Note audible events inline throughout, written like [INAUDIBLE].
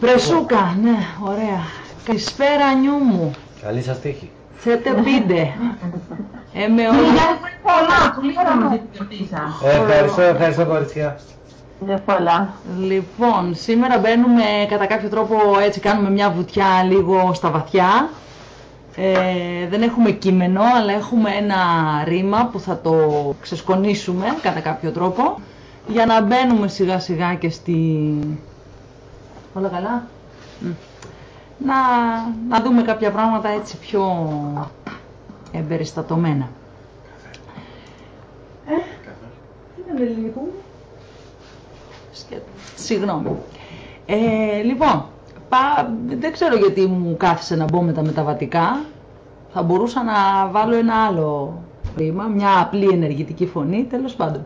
Πρεσούκα, ναι, ωραία. Καλησπέρα νιού μου. Καλή σας τύχη. Θέτε πίντε. Ε, με όλα. πολλά, πολύ ωραία την Ε, ευχαριστώ, ευχαριστώ κοριτσιά. Δεν πολλά. Λοιπόν, σήμερα μπαίνουμε κατά κάποιο τρόπο έτσι, κάνουμε μια βουτιά λίγο στα βαθιά. Ε, δεν έχουμε κείμενο, αλλά έχουμε ένα ρήμα που θα το ξεσκονίσουμε κατά κάποιο τρόπο για να μπαίνουμε σιγά σιγά και στη... Όλα καλά; Μ. Να, να δούμε κάποια πράγματα έτσι πιο εμπεριστατωμένα. Ε, είναι ελληνικού μου. Σκέτο. Συγγνώμη. Ε, λοιπόν, πα, δεν ξέρω γιατί μου κάθισε να μπω με τα μεταβατικά. Θα μπορούσα να βάλω ένα άλλο ρήμα, μια απλή ενεργητική φωνή, τέλος πάντων.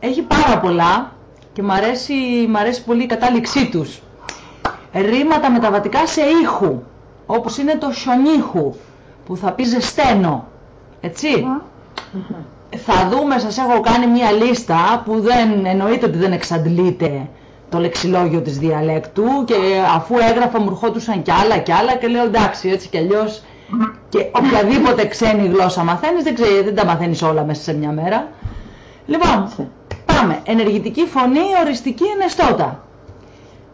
Έχει πάρα πολλά και μ' αρέσει, μ' αρέσει πολύ η κατάληξή τους. Ρήματα μεταβατικά σε ήχου, όπως είναι το σιονίχου, που θα πει ζεσταίνω, έτσι. Θα δούμε, σας έχω κάνει μια λίστα που δεν εννοείται ότι δεν εξαντλείται το λεξιλόγιο της διαλέκτου και αφού έγραφα μου ερχόντουσαν κι άλλα κι άλλα και λέω εντάξει έτσι κι αλλιώς και οποιαδήποτε ξένη γλώσσα μαθαίνεις δεν, ξέρει, δεν τα μαθαίνεις όλα μέσα σε μια μέρα. Λοιπόν, πάμε. Ενεργητική φωνή, οριστική ενεστώτα.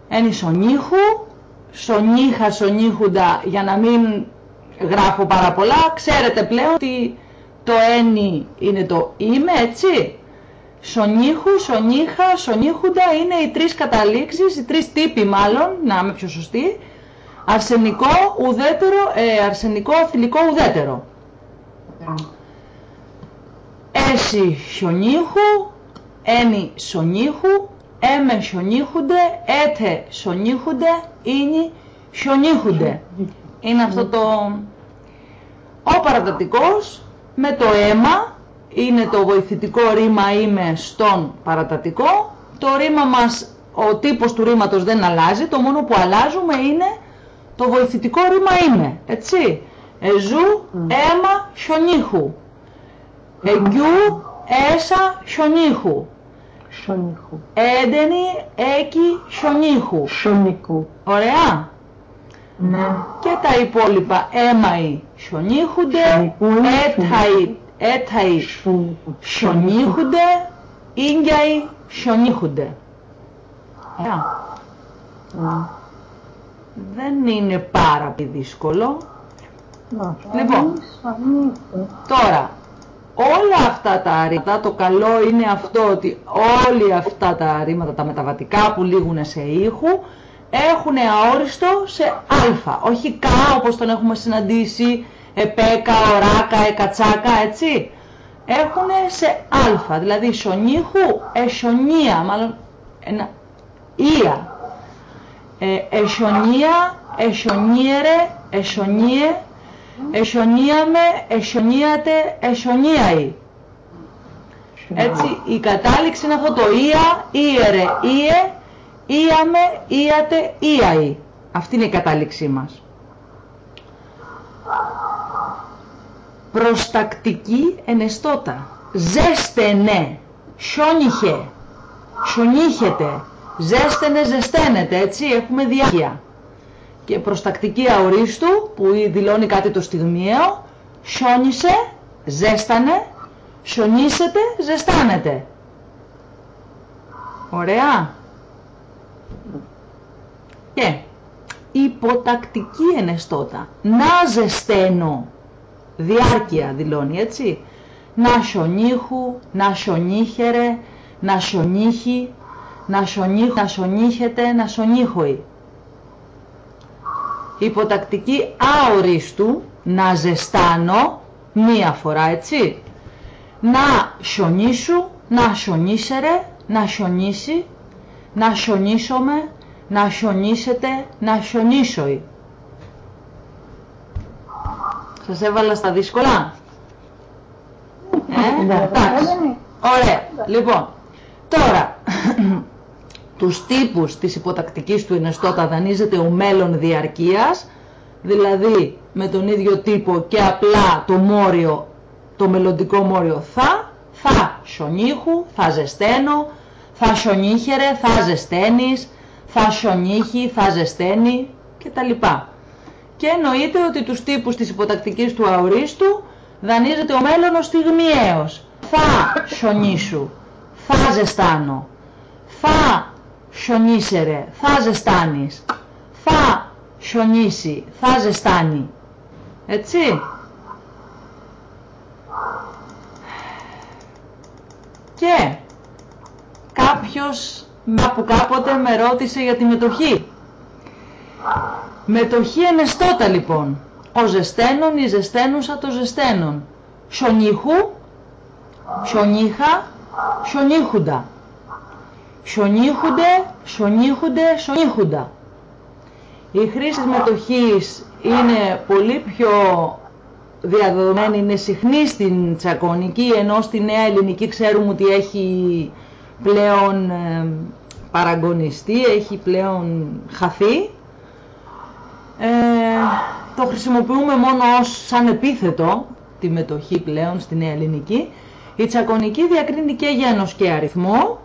Ένι σονίχου, σονίχα, σονίχουντα, για να μην γράφω πάρα πολλά, ξέρετε πλέον ότι το ένι είναι το είμαι, έτσι. Σονίχου, σονίχα, σονίχουντα είναι οι τρεις καταλήξεις, οι τρεις τύποι μάλλον, να είμαι πιο σωστή. Αρσενικό, ουδέτερο, ε, αρσενικό, θηλυκό, ουδέτερο. Έσι χιονίχου, ένι σονίχου, έμε χιονίχουντε, έτε σονίχουντε, ίνι χιονίχουντε. Είναι αυτό το... Ο παρατατικός με το αίμα είναι το βοηθητικό ρήμα είμαι στον παρατατικό. Το ρήμα μας, ο τύπος του ρήματος δεν αλλάζει, το μόνο που αλλάζουμε είναι το βοηθητικό ρήμα είμαι, έτσι. Εζού, αίμα, χιονίχου. Εγγιού, έσα, χιονίχου. Σονίχου. Έντενη, έκι, χιονίχου. Σονικού. Ωραία. Ναι. Και τα υπόλοιπα έμαοι χιονίχουνται, Χιονικού είναι έταοι, έταοι Σονικού. χιονίχουνται, ίγκιαοι χιονίχουνται. Ωραία. Ναι. Δεν είναι πάρα πολύ δύσκολο. Να, Λοιπόν. Σονίκου. Τώρα, όλα αυτά τα ρήματα, το καλό είναι αυτό ότι όλοι αυτά τα ρήματα, τα μεταβατικά που λήγουν σε ήχου, έχουν αόριστο σε α, όχι κα όπως τον έχουμε συναντήσει, επέκα, οράκα, εκατσάκα, έτσι. Έχουν σε α, δηλαδή σονίχου, εσονία, μάλλον ένα ία. Ε, εσονία, εσονίερε, εσονίε, εσονίαμε, εσονίατε, εσονίαη. Έτσι, η κατάληξη είναι αυτό το ία, ήερε, ίε, Ήαμε, ήατε, ήαη. Αυτή είναι η κατάληξή μας. Προστακτική ενεστώτα. Ζέστενε. Σιόνιχε. Σιονίχεται. Ζέστενε, ζεσταίνεται. Έτσι έχουμε διάρκεια. Και προστακτική αορίστου που δηλώνει κάτι το στιγμιαίο. Σιόνισε, ζέστανε. Σιονίσεται, ζεστάνεται. Ωραία. Και υποτακτική ενεστώτα. Να ζεσταίνω. Διάρκεια δηλώνει έτσι. Να σιονίχου, να σιονίχερε, να σιονίχει, να σιονίχου, να σιονίχεται, να σιονίχωει. Υποτακτική αορίστου, να ζεστάνω, μία φορά έτσι. Να σιονίσου, να σιονίσερε, να σιονίσει, να σιονίσομαι, να σιονίσετε, να σιονίσοει. Σας έβαλα στα δύσκολα. Ε, εντάξει. Ωραία. Λοιπόν, τώρα, τους τύπους της υποτακτικής του ενεστώτα δανείζεται ο μέλλον διαρκείας, δηλαδή με τον ίδιο τύπο και απλά το μόριο, το μελλοντικό μόριο θα, θα σιονίχου, θα ζεσταίνω, θα σιονίχερε, θα ζεσταίνεις, θα σιωνίχει, θα ζεσταίνει κτλ. Και εννοείται ότι τους τύπους της υποτακτικής του αορίστου δανείζεται ο μέλλονος στιγμιαίος. Θα σιωνίσου, θα ζεστάνω, θα σιωνίσερε, θα ζεστάνεις, θα σιωνίσει, θα ζεστάνει. Έτσι. Και κάποιος που κάποτε με ρώτησε για τη μετοχή. Μετοχή ενεστώτα λοιπόν. Ο ζεσταίνων ή ζεσταίνουσα το ζεσταίνων. Σιονίχου, σιονίχα, σιονίχουντα. Σιονίχουντε, σιονίχουντε, σιονίχουντα. Η χρήση της μετοχής είναι πολύ πιο διαδεδομένη, είναι συχνή στην τσακωνική, ενώ στη νέα ελληνική ξέρουμε ότι έχει πλέον ε, παραγωνιστεί, έχει πλέον χαθεί. Ε, το χρησιμοποιούμε μόνο ως σαν επίθετο τη μετοχή πλέον στη νέα ελληνική. Η τσακωνική διακρίνει και γένος και αριθμό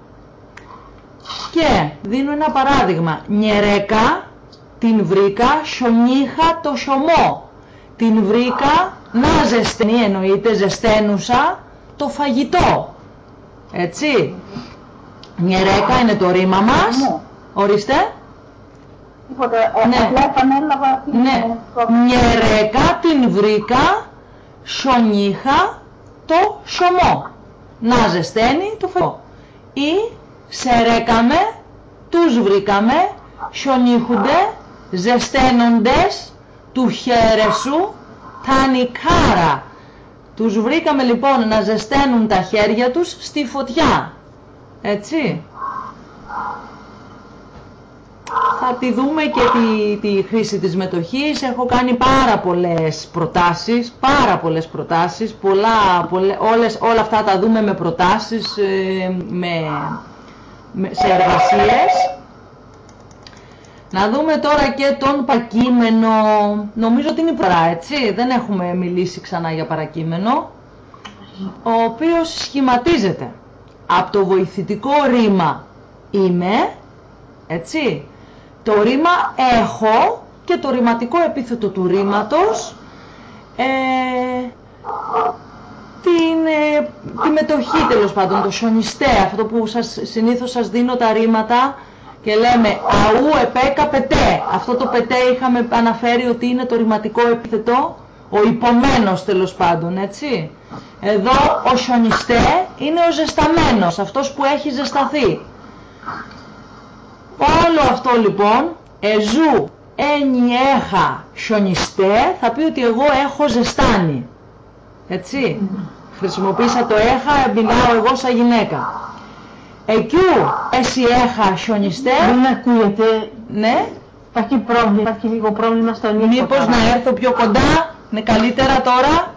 και δίνω ένα παράδειγμα. Νιερέκα την βρήκα, σιονίχα το σιωμό. Την βρήκα να ζεσταίνει, εννοείται ζεσταίνουσα το φαγητό. Έτσι. Νιερέκα είναι το ρήμα μας. Ναι. Ορίστε. Τίποτα. Ε, Ναι. Απλά επανέλαβα την Ναι. ε, πρόβλημα. Νιερέκα την βρήκα, σιονίχα το σωμό. Να ζεσταίνει το φαγητό. Ή σερέκαμε, τους βρήκαμε, σιονίχουνται, ζεσταίνοντες, του χέρεσου, τα νικάρα. Τους βρήκαμε λοιπόν να ζεσταίνουν τα χέρια τους στη φωτιά. Έτσι. Θα τη δούμε και τη, τη χρήση της μετοχής. Έχω κάνει πάρα πολλές προτάσεις, πάρα πολλές προτάσεις, πολλά, πολλέ, όλες, όλα αυτά τα δούμε με προτάσεις, ε, με, με, σε εργασίες. Να δούμε τώρα και τον παρακείμενο, νομίζω ότι είναι η φορά, έτσι, δεν έχουμε μιλήσει ξανά για παρακείμενο, ο οποίος σχηματίζεται. Από το βοηθητικό ρήμα είμαι, έτσι, το ρήμα έχω και το ρηματικό επίθετο του ρήματος, ε, την, ε, τη μετοχή τέλος πάντων, το σιωνιστέ, αυτό που σας, συνήθως σας δίνω τα ρήματα και λέμε αού επέκα πετέ. Αυτό το πετέ είχαμε αναφέρει ότι είναι το ρηματικό επίθετο, ο υπομένος τέλος πάντων, έτσι. Εδώ ο σιωνιστέ είναι ο ζεσταμένος, αυτός που έχει ζεσταθεί. Όλο αυτό λοιπόν, εζού ενιέχα σιωνιστέ, θα πει ότι εγώ έχω ζεστάνει. Έτσι. Χρησιμοποίησα το έχα, μιλάω εγώ σαν γυναίκα. Εκιού εσύ έχα σιωνιστέ, Δεν ακούγεται. ναι, Υπάρχει πρόβλημα, υπάρχει λίγο πρόβλημα στον ήχο. μήπως τώρα. να έρθω πιο κοντά, είναι καλύτερα τώρα.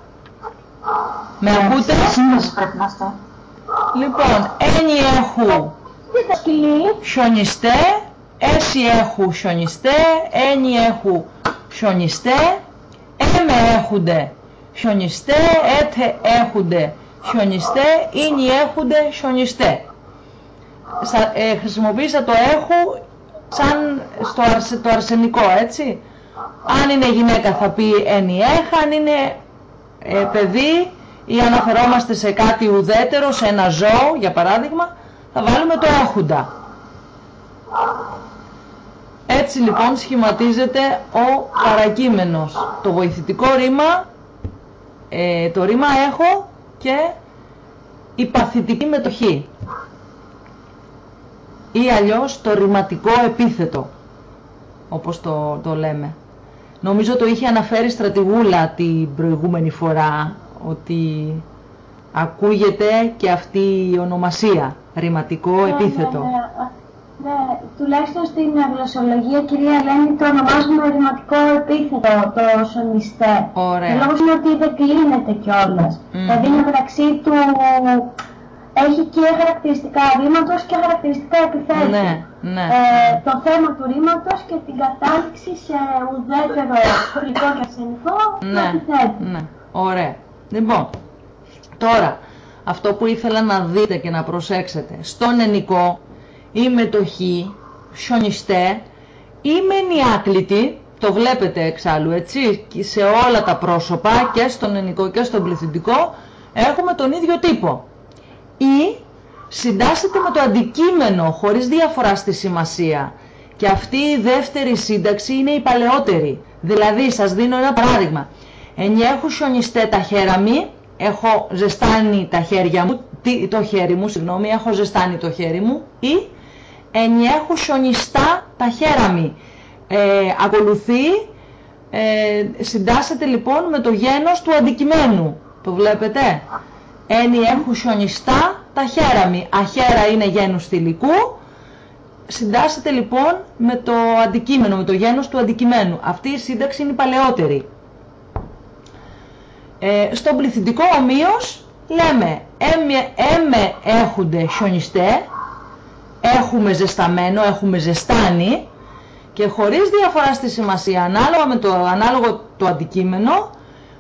Με ακούτε; Σύμβαση πρέπει να είστε. Λοιπόν, ένι έχου Τι τα σκυλί. σιωνιστέ, έσι έχου σιωνιστέ, ένι έχου σιωνιστέ, έμε έχουνε σιωνιστέ, έτε έχουνε σιωνιστέ, ίνι έχουνε σιωνιστέ. Σα- ε, χρησιμοποίησα το έχου σαν στο αρσε- το αρσενικό, έτσι. Αν είναι γυναίκα θα πει ένι έχα, αν είναι ε, παιδί ή αναφερόμαστε σε κάτι ουδέτερο, σε ένα ζώο για παράδειγμα, θα βάλουμε το έχουντα. Έτσι λοιπόν σχηματίζεται ο παρακείμενος. Το βοηθητικό ρήμα, ε, το ρήμα έχω και η παθητική μετοχή. Ή αλλιώς το ρηματικό επίθετο, όπως το, το λέμε. Νομίζω το είχε αναφέρει στρατηγούλα την προηγούμενη φορά, ότι ακούγεται και αυτή η ονομασία, ρηματικό επίθετο. Ναι, ναι, ναι, τουλάχιστον στην γλωσσολογία, κυρία Ελένη, το ονομάζουμε ρηματικό επίθετο, το σονιστέ. Ωραία. Ο λόγος είναι ότι δεν κλείνεται κιόλας. Μμμ. Δηλαδή μεταξύ του έχει και χαρακτηριστικά ρήματος και χαρακτηριστικά επιθέτου. Ναι, ναι. Ε, το θέμα του ρήματος και την κατάληξη σε ουδέτερο γλυκό και αρσενικό του Ναι, επιθέτου. ναι, ωραία. Λοιπόν, τώρα, αυτό που ήθελα να δείτε και να προσέξετε, στον ενικό η μετοχή χιονιστέ ή μένει το βλέπετε εξάλλου έτσι, και σε όλα τα πρόσωπα και στον ενικό και στον πληθυντικό έχουμε τον ίδιο τύπο. Ή συντάσσεται με το αντικείμενο χωρίς διαφορά στη σημασία. Και αυτή η δεύτερη σύνταξη είναι η παλαιότερη. Δηλαδή, σας δίνω ένα παράδειγμα. Ενιέχου χιονιστέ τα χέραμι, έχω ζεστάνει τα χέρια μου, το χέρι μου, συγγνώμη, έχω ζεστάνει το χέρι μου, ή ενιέχου χιονιστά τα χέραμι. Ε, ακολουθεί, ε, συντάσσεται λοιπόν με το γένος του αντικειμένου. Το βλέπετε; Ενιέχου χιονιστά τα χέραμι. Αχέρα είναι γένους θηλυκού. Συντάσσεται λοιπόν με το αντικείμενο, με το γένος του αντικειμένου. Αυτή η σύνταξη είναι η παλαιότερη. Ε, στον πληθυντικό ομοίως λέμε έμε, έμε έχουνε χιονιστέ, έχουμε ζεσταμένο, έχουμε ζεστάνει και χωρίς διαφορά στη σημασία, ανάλογα με το ανάλογο το αντικείμενο,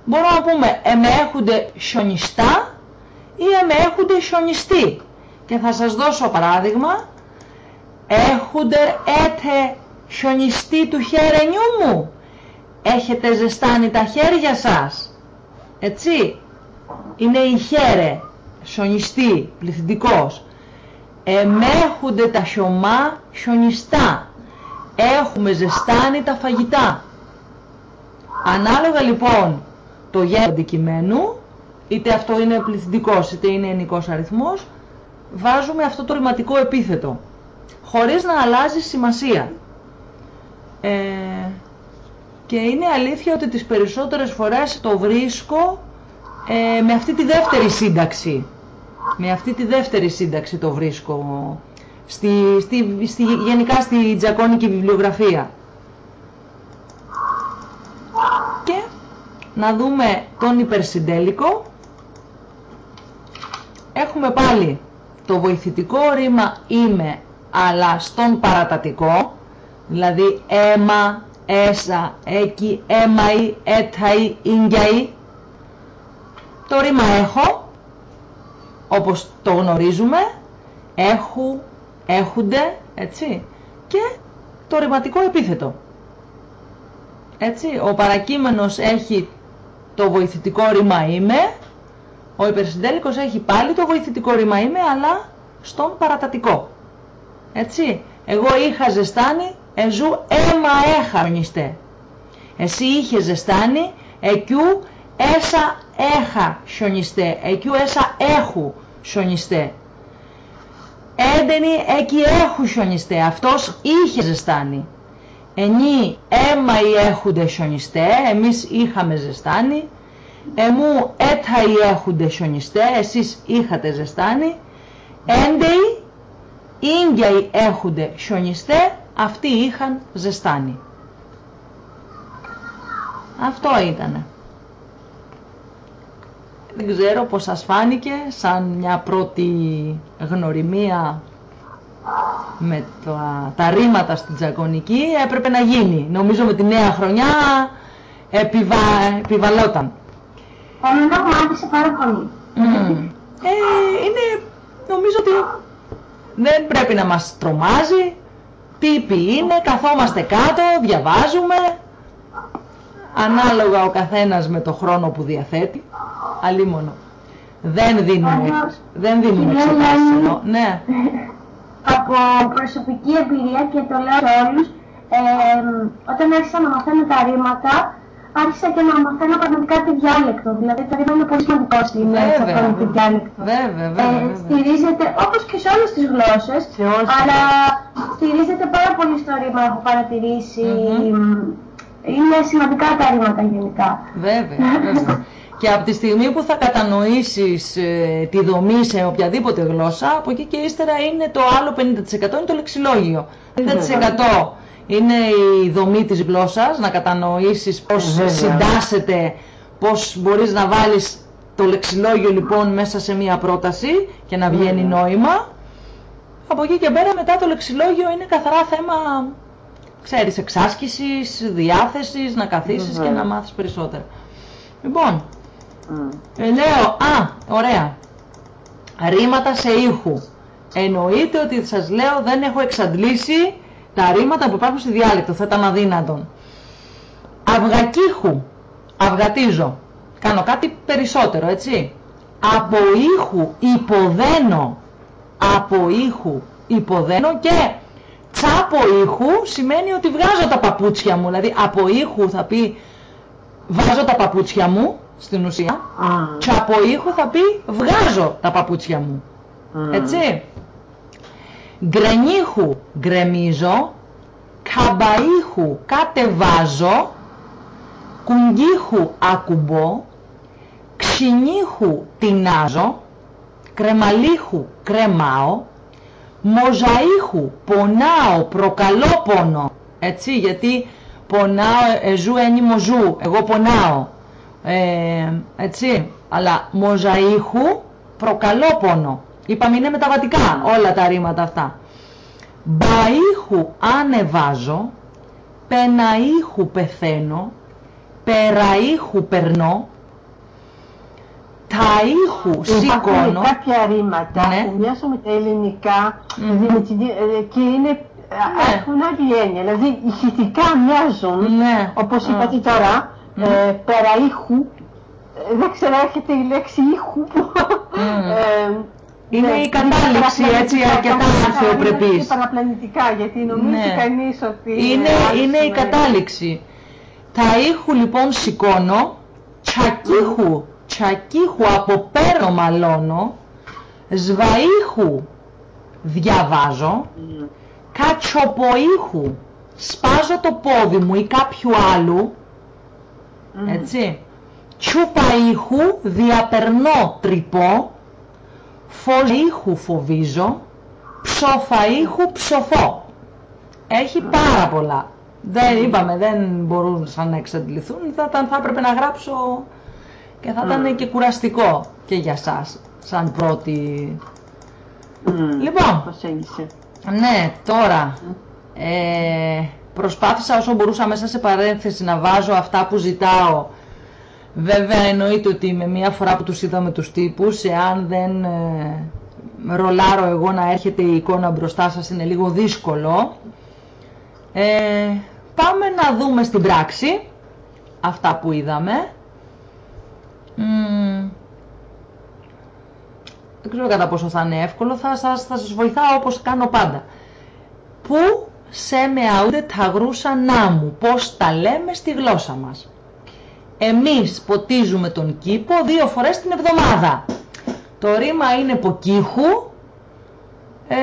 μπορούμε να πούμε έμε έχουνε χιονιστά ή έμε έχουνε χιονιστή. Και θα σας δώσω παράδειγμα, έχουνε έτε χιονιστή του χερενιού μου, έχετε ζεστάνει τα χέρια σας. Έτσι, είναι η χέρε, σιωνιστή, πληθυντικός. Εμέχονται τα χιωμά χιονιστά. Έχουμε ζεστάνει τα φαγητά. Ανάλογα λοιπόν το γέννο αντικειμένου, είτε αυτό είναι πληθυντικός είτε είναι ενικός αριθμός, βάζουμε αυτό το ρηματικό επίθετο, χωρίς να αλλάζει σημασία. Ε, και είναι αλήθεια ότι τις περισσότερες φορές το βρίσκω ε, με αυτή τη δεύτερη σύνταξη. Με αυτή τη δεύτερη σύνταξη το βρίσκω στη, στη, στη, γενικά στη τζακόνικη βιβλιογραφία. Και να δούμε τον υπερσυντέλικο. Έχουμε πάλι το βοηθητικό ρήμα είμαι αλλά στον παρατατικό, δηλαδή αίμα, έσα, έκι, έμαΐ, έταΐ, ίγκιαΐ. Το ρήμα έχω, όπως το γνωρίζουμε, έχου, έχουνε, έτσι, και το ρηματικό επίθετο. Έτσι, ο παρακείμενος έχει το βοηθητικό ρήμα είμαι, ο υπερσυντέλικος έχει πάλι το βοηθητικό ρήμα είμαι, αλλά στον παρατατικό. Έτσι, εγώ είχα ζεστάνει, εζού έμα έχα Εσύ είχες ζεστάνει, εκιού έσα έχα σιωνιστέ, εκιού έσα έχου σιωνιστέ. Έντενη εκεί έχου σιωνιστέ, αυτός είχε ζεστάνει. Ενή έμα ή έχουνε σιωνιστέ, εμείς είχαμε ζεστάνει. Εμού έτα ή έχουνε σιωνιστέ, εσείς είχατε ζεστάνει. Έντεοι, ίγκαιοι έχουνε σιωνιστέ, αυτοί είχαν ζεστάνει. Αυτό ήτανε. Δεν ξέρω πώς σας φάνηκε σαν μια πρώτη γνωριμία με τα, τα ρήματα στην τζακονική έπρεπε να γίνει. Νομίζω με τη νέα χρονιά επιβα, επιβαλόταν. Εμένα μου άρεσε πάρα πολύ. Ε, είναι, νομίζω ότι δεν πρέπει να μας τρομάζει. Τύποι είναι, καθόμαστε κάτω, διαβάζουμε. Ανάλογα ο καθένας με το χρόνο που διαθέτει αλίμονο. Δεν δίνουμε, δεν δίνουμε εξετάσεις Ναι. Από προσωπική εμπειρία και το λέω σε όλους, ε, όταν άρχισα να μαθαίνω τα ρήματα, άρχισα και να μαθαίνω πραγματικά τη διάλεκτο. Δηλαδή το ρήμα είναι πολύ σημαντικό στην τη διάλεκτο. Βέβαια, βέβαια, ε, στηρίζεται, όπως και σε όλες τις γλώσσες, αλλά στηρίζεται πάρα πολύ στο ρήμα, έχω παρατηρήσει. Είναι σημαντικά τα ρήματα γενικά. Βέβαια, βέβαια. [LAUGHS] Και από τη στιγμή που θα κατανοήσεις ε, τη δομή σε οποιαδήποτε γλώσσα, από εκεί και ύστερα είναι το άλλο 50% είναι το λεξιλόγιο. 50% είναι η δομή της γλώσσας, να κατανοήσεις πώς συντάσσεται, πώς μπορείς να βάλεις το λεξιλόγιο λοιπόν μέσα σε μία πρόταση και να βγαίνει νόημα. Από εκεί και πέρα μετά το λεξιλόγιο είναι καθαρά θέμα, ξέρεις, εξάσκησης, διάθεσης, να καθίσεις και να μάθεις περισσότερα. Λοιπόν, ε, λέω, α, ωραία, ρήματα σε ήχου. Εννοείται ότι σας λέω δεν έχω εξαντλήσει τα ρήματα που υπάρχουν στη διάλεκτο, θα ήταν αδύνατον. Αυγακίχου, αυγατίζω, κάνω κάτι περισσότερο, έτσι. Από ήχου υποδένω, από ήχου υποδένω και τσάπο ήχου σημαίνει ότι βγάζω τα παπούτσια μου. Δηλαδή από ήχου θα πει βάζω τα παπούτσια μου στην ουσία Α. και από ήχου θα πει βγάζω τα παπούτσια μου. Έτσι. Γκρενίχου γκρεμίζω, καμπαΐχου κατεβάζω, κουγκίχου ακουμπώ, ξυνίχου τεινάζω, κρεμαλίχου κρεμάω, μοζαΐχου πονάω, προκαλώ πόνο. Έτσι, γιατί πονάω, ε, ζου ένι μοζού, εγώ πονάω. Ε, έτσι, αλλά μοζαΐχου προκαλώ πόνο. Είπαμε είναι μεταβατικά όλα τα ρήματα αυτά. Μπαΐχου ανεβάζω, πεναΐχου πεθαίνω, περαΐχου περνώ, ταΐχου Υπάρχουν σηκώνω. κάποια ρήματα Ναι. που μοιάζουν με τα ελληνικά Μμμ. δηλαδή με τη δι- ε, και είναι, Ναι. έχουν άλλη έννοια. Δηλαδή ηχητικά μοιάζουν, Ναι. όπως Α. είπατε τώρα, Μμ. ε, πέρα ήχου. Ε, Δεν ξέρω, έρχεται η λέξη ήχου που... Μμ. ε, Είναι ναι, η κατάληξη, είναι έτσι, παραπλανητικά, αρκετά είναι ανθεοπρεπής. παραπλανητικά, γιατί νομίζει Ναι. κανείς ότι Είναι, άλλο είναι η σημαίνει. κατάληξη. Τα ήχου λοιπόν σηκώνω, τσακίχου, τσακίχου από πέρα μαλώνω, σβαΐχου διαβάζω, Μμ. κατσοποίχου σπάζω το πόδι μου ή κάποιου άλλου, Μμ. έτσι. Τσουπαΐχου διαπερνώ τρυπώ, φωλήχου φοβίζω, ψοφαΐχου ψοφώ. Έχει πάρα πολλά. Δεν είπαμε, δεν μπορούν σαν να εξαντληθούν, θα, ήταν- θα έπρεπε να γράψω και θα ήταν Μμμ. και κουραστικό και για σας, σαν πρώτη... Μμ. Λοιπόν. Προσέγγισε. Ναι, τώρα, ε, προσπάθησα όσο μπορούσα μέσα σε παρένθεση να βάζω αυτά που ζητάω. Βέβαια εννοείται ότι με μία φορά που τους είδαμε τους τύπους, εάν δεν ε, ρολάρω εγώ να έρχεται η εικόνα μπροστά σας είναι λίγο δύσκολο. Ε, πάμε να δούμε στην πράξη αυτά που είδαμε. Μμμ, δεν ξέρω κατά πόσο θα είναι εύκολο, θα σας, θα σας βοηθάω όπως κάνω πάντα. Πού σε με αούτε τα γρούσα να μου, πώς τα λέμε στη γλώσσα μας; Εμείς ποτίζουμε τον κήπο δύο φορές την εβδομάδα. Το ρήμα είναι ποκύχου. Ε,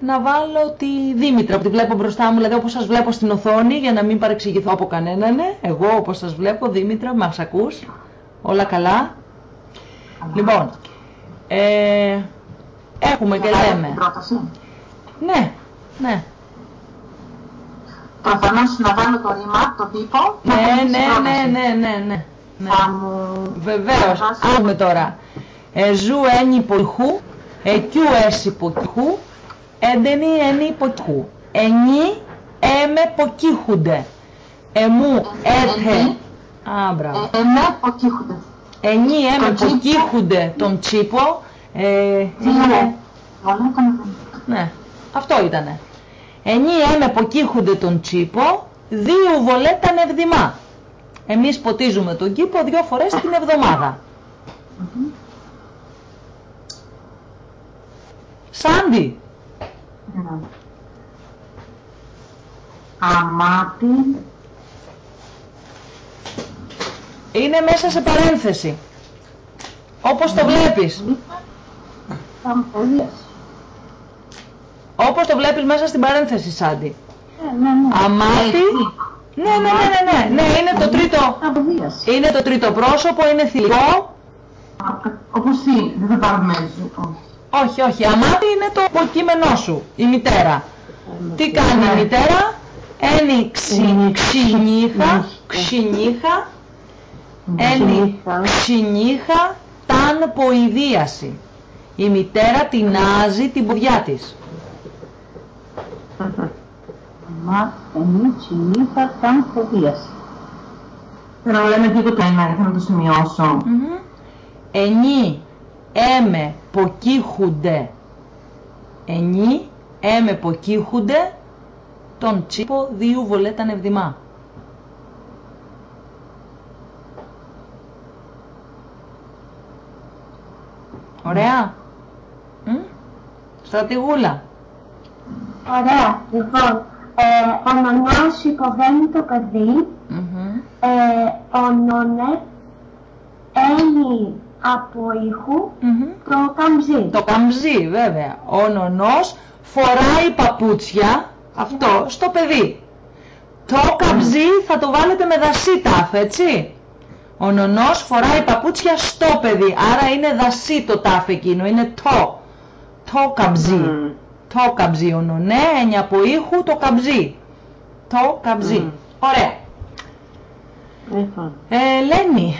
να βάλω τη Δήμητρα που τη βλέπω μπροστά μου, δηλαδή όπως σας βλέπω στην οθόνη για να μην παρεξηγηθώ από κανέναν. ε. Εγώ όπως σας βλέπω, Δήμητρα, μας ακούς. Όλα καλά; Λοιπόν, ε, έχουμε και λέμε. Την πρόταση. Ναι, ναι. Προφανώς να βάλω το ρήμα, το τύπο. να Ναι, ακολουθήσει ναι, η πρόταση. ναι, ναι, ναι, ναι. ναι. Θα μου... Βεβαίως, διαβάσεις. άκουμε τώρα. Εζού ένι υποχού, εκιού έσι υποχού, έντενι ένι υποχού. Ενι έμε ποκύχουνται. Εμού έθε. Ενι. Α, μπράβο. Ε, Εμέ ποκύχονται. Ενι έμε Τον τσίπο. ποκύχουνται τον τσίπο. Ε, Τι είναι. Όλα ήταν Ναι, αυτό ήτανε. Ενι έμε ποκύχουνται τον τσίπο, δύο βολέταν ευδημά. Εμείς ποτίζουμε τον κήπο δύο φορές την εβδομάδα. Σάντι, Αμάτι. Είναι μέσα σε παρένθεση. Όπως το βλέπεις. Αμφωδίας. Όπως το βλέπεις μέσα στην παρένθεση, Σάντι. Ε, ναι, ναι. Αμάτι. Ναι, ναι, ναι, ναι, ναι, ναι, είναι το τρίτο. Αμφωδίας. Είναι το τρίτο πρόσωπο, είναι θηλυκό. Όπως τι, δεν θα πάρουμε μέση. Όχι, όχι, αμάτι είναι το υποκείμενό σου, η μητέρα. Τι κάνει η μητέρα, ένι ξυ, ξυνίχα, ξυνίχα, ένι Ξυνίχα. ξυνίχα, ταν ποηδίαση. Η μητέρα τεινάζει την ποδιά της. Αμάτι, συνήθα, ταν φοβίας. Θέλω να λέμε λίγο το ένα, θέλω να το σημειώσω. Μμμ. Ενί έμε ποκύχουνται. Ενί έμε ποκύχουνται τον τσίπο δίου βολέταν ευδημά. Ωραία. Μ; Στρατηγούλα. Ωραία. Λοιπόν, ε, ο νονός υποβαίνει το παιδί, Μμμ. ε, ο νονέ έλει από ήχου Μμμ. το καμζί. Το καμζί βέβαια. Ο νονός φοράει παπούτσια, αυτό, στο παιδί. Το καμζί θα το βάλετε με δασί τάφ, έτσι. Ο νονός φοράει παπούτσια στο παιδί, άρα είναι δασί το τάφ εκείνο, είναι το. Το καμζί. Μμ. Το καμζί, ο νονέ, έννοια από ήχου, το καμζί. Το καμζί. Μμ. Ωραία. Λοιπόν. Ε, Ελένη.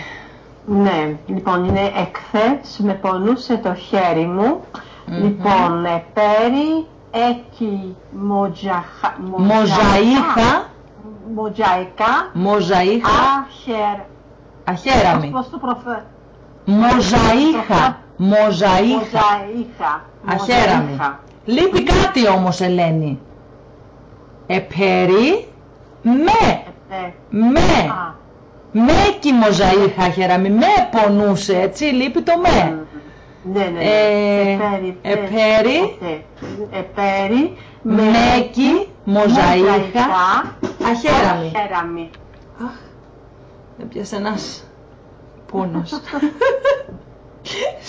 Ναι, λοιπόν, είναι εχθές με πονούσε το χέρι μου. Μμμ. Λοιπόν, ε, πέρι, έκι, μοτζαχα, Μοζαΐχα, μοτζαϊκά, μοζαΐχα, αχερ, αχέραμη. πώς το προφέρω, Μοζαΐχα, μοζαΐχα. μοζαΐχα, Αχέραμη. μοζαΐχα. Λείπει κάτι όμως Ελένη. Επέρι με, Ε, με, α, με κι μοζαΐχα αχέραμη, με πονούσε έτσι, λείπει το με. Ναι, ναι, ναι. Ε, Επέρι, επέρι. οκ. Επέρι, Μέκι, μοζαΐχα, αχέραμη. Αχέραμη. Με πιάσε ένας πόνος. [LAUGHS]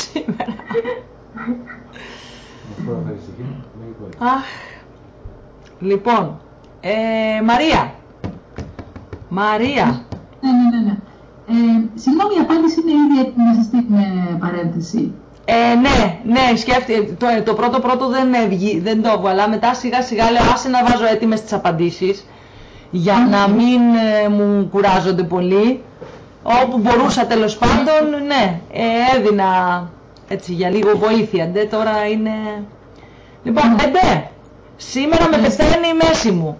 Σήμερα. Αυτό θα ησυχεί. Μην κόλλει. Αχ. Λοιπόν, ε, Μαρία. Μαρία. Ναι, ναι, ναι. ναι. Ε, συγγνώμη, η απάντηση είναι ήδη έτοιμη να σας με παρένθεση. Ε, ναι, ναι, σκέφτηκε. Το, το πρώτο πρώτο δεν, έβγη, δεν το έβγαλα. Μετά σιγά σιγά λέω άσε να βάζω έτοιμες τις απαντήσεις για να μην ε, μου κουράζονται πολύ. Όπου μπορούσα τέλος πάντων, ναι, ε, έδινα έτσι για λίγο βοήθεια. Ντε, τώρα είναι... Λοιπόν, Ντε, σήμερα με πεθαίνει η μέση μου.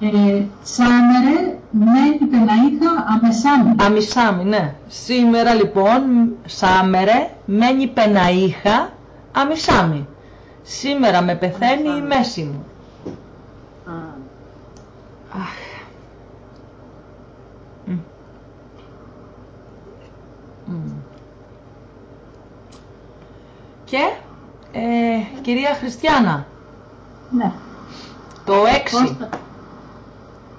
Ε, τσάμερε με πεναΐχα αμεσάμι. Αμισάμι, ναι. Σήμερα λοιπόν, σάμερε, μένει πεναΐχα, αμισάμι. Σήμερα με πεθαίνει η μέση μου. Α. Αχ. Μμ. Μμ. Και, ε, κυρία Χριστιανά, Ναι. το 6. Κώστα.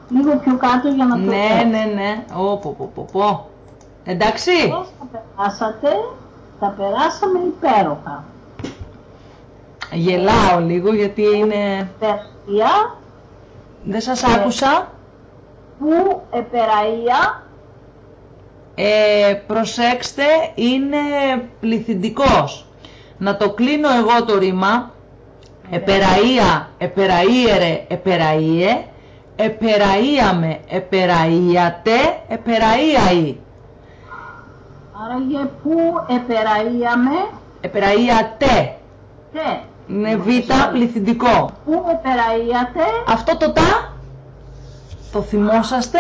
Λίγο πιο κάτω για να το Ναι, ναι, ναι. Ω, πω, πω, πω, πω. Εντάξει. Πώς τα περάσατε, τα περάσαμε υπέροχα. Γελάω λίγο γιατί είναι... Τεράστια Δεν σας άκουσα. που επεραία Ε, προσέξτε, είναι πληθυντικός. Να το κλείνω εγώ το ρήμα. Επεραία, επεραΐερε, επεραΐε. Επεραΐαμε, επεραΐατε, επεραΐαη. άραγε που επεραίαμε Επεραΐατε. τε. Είναι β πληθυντικό. Που επεραίατε Αυτό το τα, το θυμόσαστε;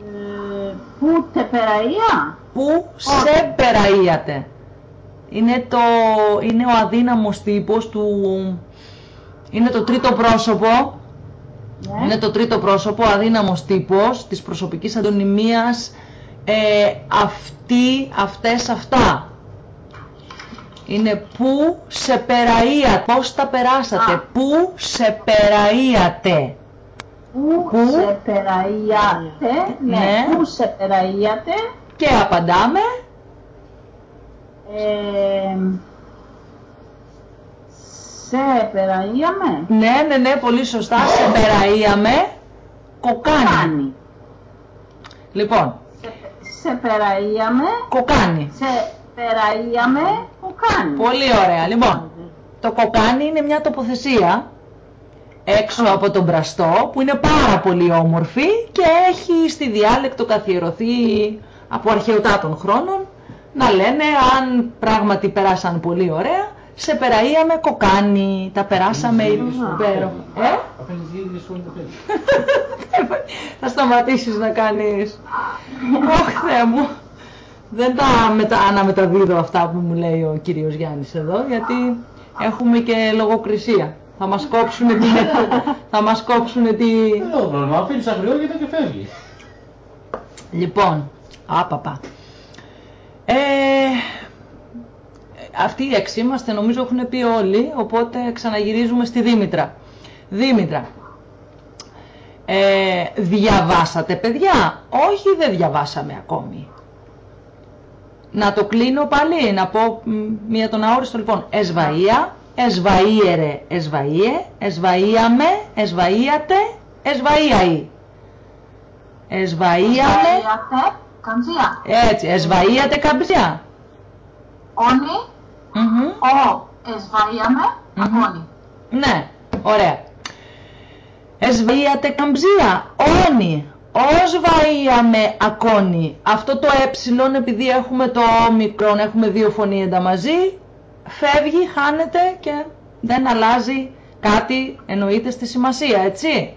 ε, που τεπεραία. Που σε περαΐατε. Είναι, το, είναι ο αδύναμος τύπος του... Είναι το τρίτο πρόσωπο. Ναι. Είναι το τρίτο πρόσωπο, αδύναμος τύπος της προσωπικής αντωνυμίας ε, αυτή, αυτές, αυτά. Είναι που σε περαΐατε. Πώς τα περάσατε. Α. Που σε περαΐατε. Που, Που; σε περαίατε. Ναι. Ναι. Που σε περαίατε. Και απαντάμε. Ε, σε περαίαμε. Ναι, ναι, ναι, πολύ σωστά. Σε περαΐαμε. Κοκάνι. Κάνει. Λοιπόν, Σε, σε περαίαμε. κοκάνι. Σε περαίαμε. Που κάνει. Πολύ ωραία. Λοιπόν, το κοκάνι είναι μια τοποθεσία έξω από τον πραστό που είναι πάρα πολύ όμορφη και έχει στη διάλεκτο καθιερωθεί από αρχαιοτά των χρόνων να λένε αν πράγματι περάσαν πολύ ωραία σε περαΐαμε κοκάνι, τα περάσαμε υπέροχα. Ε; Αφήνεις γύρι σου το θέλει. Θα σταματήσεις να κάνεις. Ωχ, Θεέ μου. Δεν τα μετα... αναμεταδίδω αυτά που μου λέει ο κύριος Γιάννης εδώ, γιατί έχουμε και λογοκρισία. Θα μας κόψουνε τη... [LAUGHS] θα μας κόψουνε τη... Δεν το πρόβλημα, αφήνεις αγριόγετα και φεύγει. Λοιπόν, άπαπα. Ε, αυτοί οι έξι είμαστε, νομίζω έχουν πει όλοι, οπότε ξαναγυρίζουμε στη Δήμητρα. Δήμητρα, ε, διαβάσατε παιδιά, όχι δεν διαβάσαμε ακόμη. Να το κλείνω πάλι, να πω μ, μία τον αόριστο λοιπόν. Εσβαΐα, εσβαΐερε, εσβαΐε, εσβαΐαμε, εσβαΐατε, εσβαΐαη. Εσβαΐαμε, Βαΐατε, καμζία. έτσι, εσβαΐατε καμπζιά. Όνι, Μμμ. ο, εσβαΐαμε, Μμμ. αγώνι. Ναι, ωραία. Εσβαΐατε καμψία, όνι, ως βαΐαμε ακόνη. Αυτό το ε, επειδή έχουμε το όμικρον, έχουμε δύο φωνήεντα μαζί, φεύγει, χάνεται και δεν αλλάζει κάτι, εννοείται στη σημασία, έτσι.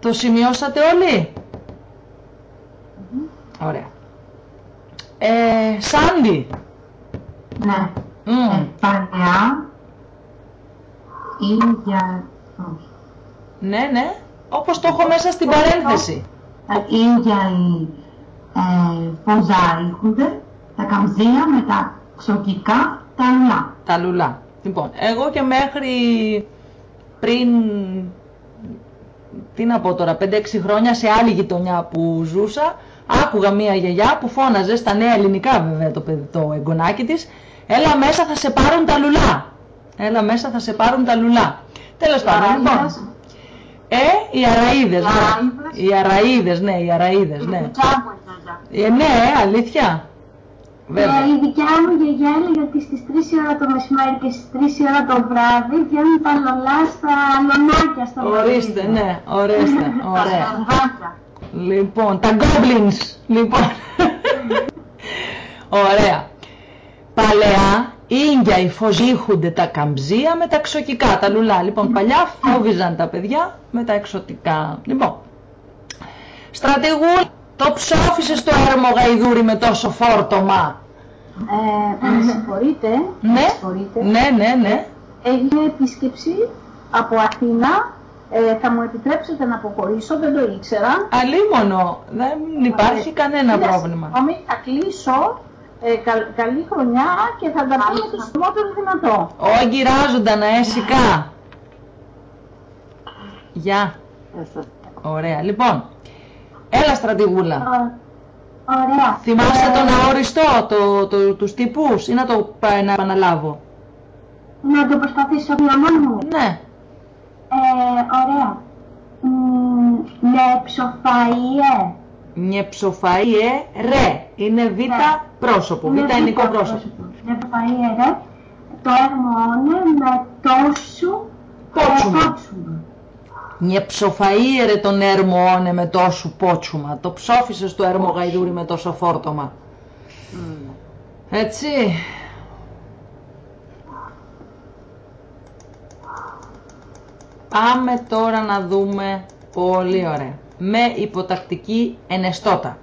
Το σημειώσατε όλοι; Ωραία. Ε, Σάντι. Ναι. Μμ. Ε, παλιά ή για... όχι. Ναι, ναι. Όπως το έχω μέσα στην παρένθεση. Τα ίδια οι ε, ποζάριχονται, τα καμζία με τα ξωτικά τα λουλά. Τα λουλά. Λοιπόν, εγώ και μέχρι πριν, τι να πω τώρα, 5-6 χρόνια σε άλλη γειτονιά που ζούσα, άκουγα μία γιαγιά που φώναζε στα νέα ελληνικά βέβαια το, παιδί, το εγγονάκι της, έλα μέσα θα σε πάρουν τα λουλά. Έλα μέσα θα σε πάρουν τα λουλά. Τέλος πάντων, λοιπόν. Ε, οι αραΐδες, ναι. Αραΐδες. Οι αραΐδες, ναι, οι αραΐδες, ναι. Δικιά μου η γιαγιά. Ε, ναι, αλήθεια. Βέβαια. Ε, η δικιά μου γιαγιά έλεγε ότι στις 3 η ώρα το μεσημέρι και στις 3 η ώρα το βράδυ βγαίνουν τα λολά στα λονάκια στο Ορίστε, μαγαζί. ναι, ορίστε, [LAUGHS] ωραία. Τα σκαρδάκια. Λοιπόν, τα goblins, λοιπόν. Ωραία. Παλαιά, ίγκια υφοζήχονται τα καμψία με τα εξωτικά, τα λουλά. Λοιπόν, παλιά φόβιζαν τα παιδιά με τα εξωτικά. Λοιπόν, στρατηγού, το ψόφισε στο έρμο γαϊδούρι με τόσο φόρτωμα. Ε, με συγχωρείτε, με Ναι, συγχωρείτε. ναι, ναι, ναι. Έγινε επίσκεψη από Αθήνα. Ε, θα μου επιτρέψετε να αποχωρήσω, δεν το ήξερα. Αλίμονο, δεν υπάρχει Ε, κανένα κυρία, πρόβλημα. συγγνώμη, θα κλείσω. Ε, καλ- καλή χρονιά και θα τα πούμε το συντομότερο δυνατό. Όχι, ράζοντα να έσικα. Γεια. Ωραία. Λοιπόν, έλα στρατηγούλα. Ω, Ωραία. Θυμάσαι Ε, τον αόριστο, το, το, τους τύπους ή να το πα- να επαναλάβω; Να το προσπαθήσω μια μόνη μου. Ναι. Ε, ωραία. Μ, Με ψοφαΐε. Νιεψοφαΐε ρε. Είναι β Ναι. πρόσωπο, β Είναι ενικό β' πρόσωπο. Με ψοφαΐε ρε. Το έρμο με τόσου Πότσουμα. ε, πότσουμα. Νιεψοφαΐε ρε τον έρμο με τόσου πότσουμα. Το ψόφισες το έρμο γαϊδούρι με τόσο φόρτωμα. Έτσι. Πάμε τώρα να δούμε, πολύ ωραία, με υποτακτική ενεστώτα.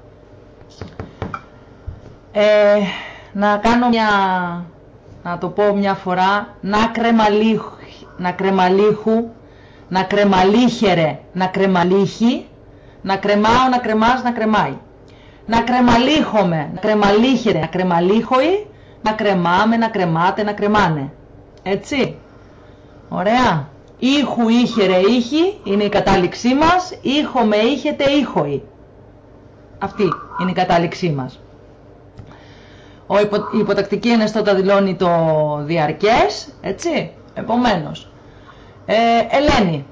Ε, να κάνω μια, να το πω μια φορά, να κρεμαλίχου, να κρεμαλίχου, να κρεμαλίχερε, να κρεμαλίχει, να κρεμάω, να κρεμάς, να κρεμάει. Να κρεμαλίχομαι, να κρεμαλίχερε, να κρεμαλίχοει, να κρεμάμε, να κρεμάτε, να κρεμάνε. Έτσι. Ωραία. Ήχου ήχερε ήχη είναι η κατάληξή μας. Ήχο με ήχετε ήχοη. Αυτή είναι η κατάληξή μας. Ο υπο, η υποτακτική ενεστώτα δηλώνει το διαρκές, έτσι. Επομένως. Ε, Ελένη.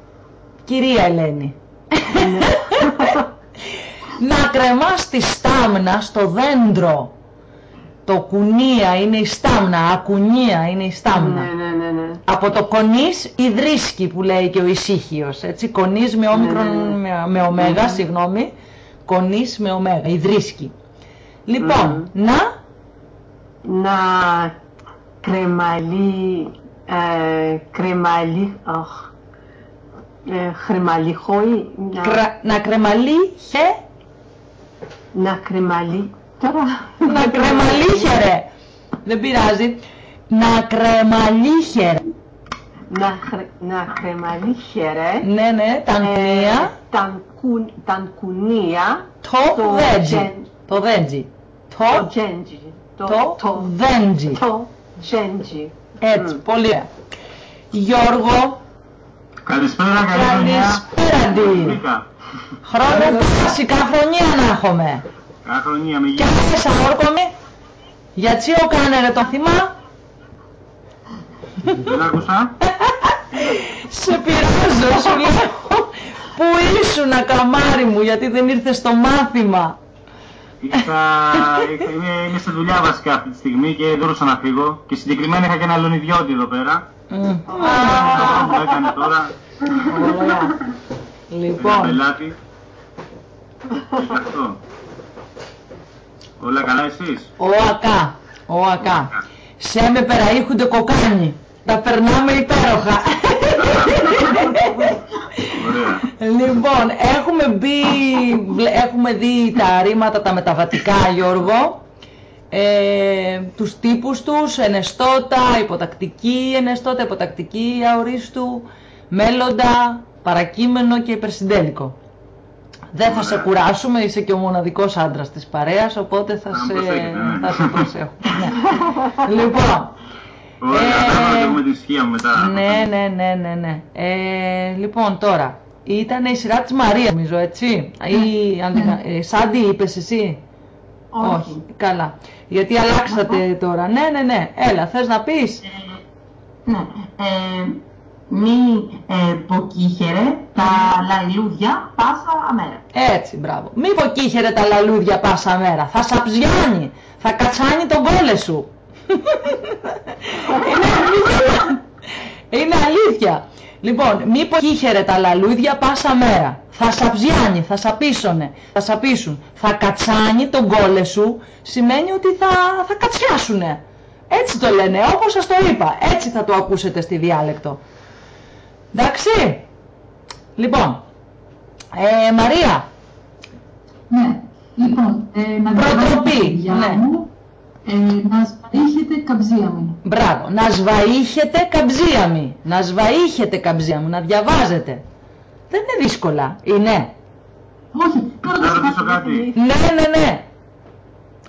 Κυρία Ελένη. [LAUGHS] να κρεμάς τη στάμνα στο δέντρο. Το κουνία είναι η στάμνα, ακουνία είναι η στάμνα. Ναι, ναι, ναι, ναι. Από το κονής ιδρίσκει που λέει και ο ησύχιος, έτσι, κονής με όμικρον, Ναι, ναι, ναι. με, με ωμέγα, συγγνώμη, κονής με ωμέγα, ιδρίσκει. Λοιπόν, Μμμ. να, Να κρεμαλί, ε, κρεμαλί, αχ, ε, χρεμαλιχόη, να, κρα, να κρεμαλίχε, να κρεμαλί, τώρα, να κρεμαλίχερε, δεν πειράζει, να κρεμαλίχερε, να, χρε, να χρεμαλίχερε Ναι, ναι, τα ανκουνία. τα, κου, τα κουνία Το δέντζι. τζεν- Το δέντζι. το Το, τζέντζι. το δέντζι. το τζέντζι. Έτσι, πολύ ωραία. Γιώργο, Καλησπέρα, καλή χρονιά. καλησπέρα Ντι. Βρήκα. Χρόνο πάσικα χρονιά να έχουμε. Καλή χρονιά, με Και γεια. μέσα όρκομη, για τσίο κάνερε το θυμά, Δεν άκουσα. σε πειράζω, σου λέω. Πού ήσουν καμάρι μου, γιατί δεν ήρθε στο μάθημα. Είχα, είχα- είμαι, είμαι σε δουλειά βασικά αυτή τη στιγμή και δεν μπορούσα να φύγω. Και συγκεκριμένα είχα και ένα λονιδιώτη εδώ πέρα. Μμ. Αυτό που έκανε τώρα, Ωραία. ένα Λοιπόν, πελάτη. Και αυτό. Όλα καλά εσείς; ο ΑΚΑ, ο ΑΚΑ. Σε με περαήχονται κοκάνι. Τα περνάμε υπέροχα. Ωραία. Λοιπόν, έχουμε μπει, βλε- έχουμε δει τα ρήματα τα μεταβατικά, Γιώργο. Ε, τους τύπους τους, ενεστώτα, υποτακτική, ενεστώτα, υποτακτική, αορίστου, μέλλοντα, παρακείμενο και υπερσυντέλικο. Δεν θα σε Ωραία. κουράσουμε, είσαι και ο μοναδικός άντρας της παρέας, οπότε θα, Θα σε, με προσέχετε, ναι. θα σε προσέχω. ναι. Λοιπόν, Ωραία, Ε, θα πάρω και εγώ με τη ισχύα μου μετά. ναι, ναι, ναι, ναι, ναι. Ε, λοιπόν, τώρα, ήταν η σειρά της Μαρίας, νομίζω, έτσι; Ή, αν δεν κα- ε, Σάντι, είπες εσύ; Όχι. Καλά. Γιατί αλλάξατε τώρα. Ναι, ναι, ναι. Έλα, θες να πεις; Ναι. Ε, μη ε, ποκύχερε τα λαϊλούδια πάσα αμέρα. Έτσι, μπράβο. Μη ποκύχερε τα λαλούδια πάσα μέρα. Θα σαψιάνει. Θα κατσάνει τον κόλε σου. Είναι αλήθεια. Είναι αλήθεια. Λοιπόν, μη ποκύχερε τα λαλούδια πάσα μέρα. Θα σαψιάνει, θα σαπίσωνε, θα σαπίσουν. Θα κατσάνει τον κόλε σου σημαίνει ότι θα, θα κατσιάσουνε. Έτσι το λένε, όπως σας το είπα. Έτσι θα το ακούσετε στη διάλεκτο. Εντάξει. Λοιπόν, ε, Μαρία, Ναι. Λοιπόν, ε, να Προτροπή, διαβάσετε τη δουλειά ναι. μου, ε, να σβαΐχετε καμψία μου. Μπράβο. Να σβαΐχετε καμψία μου. Να σβαΐχετε καμψία μου. Να διαβάζετε. Δεν είναι δύσκολα. Είναι. Όχι, τώρα Να θα ρωτήσω σας κάτι. Ναι, ναι, ναι.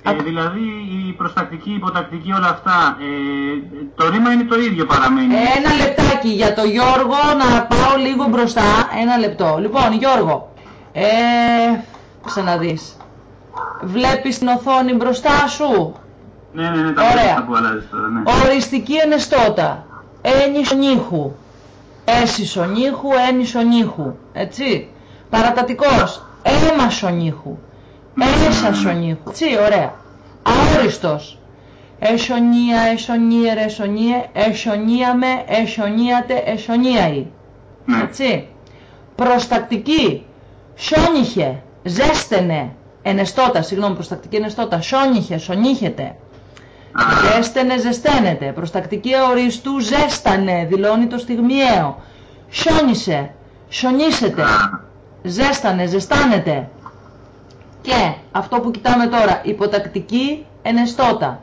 Ε, δηλαδή η προστακτική, η υποτακτική, όλα αυτά, ε, το ρήμα είναι το ίδιο παραμένει. Ένα λεπτάκι για το Γιώργο να πάω λίγο μπροστά. Ένα λεπτό. Λοιπόν, Γιώργο. Ε, ξαναδείς. Βλέπεις την οθόνη μπροστά σου; Ναι, ναι, ναι, τα Ωραία. βλέπω αυτά που αλλάζεις τώρα, ναι. Οριστική ενεστώτα. Ένισον ήχου. Έσυσον ήχου, ένισον ήχου. Έτσι. Παρατατικός. Έμασον ήχου. Έσασον ήχου. Έτσι, ωραία. Αόριστος. Εσονία, εσονίερ, εσονίε, εσονίαμε, εσονίατε, εσονίαη. Ναι. Έτσι. Προστακτική. Σιόνιχε. Ζέστενε. Ενεστώτα, συγγνώμη, προστακτική ενεστώτα. Σιόνιχε, σονίχεται. Α, Ζέστενε, ζεσταίνεται. Προστακτική αορίστου ζέστανε, δηλώνει το στιγμιαίο. Σιόνισε, σιονίσεται. α, Ζέστανε, ζεστάνεται. Και αυτό που κοιτάμε τώρα, υποτακτική ενεστώτα.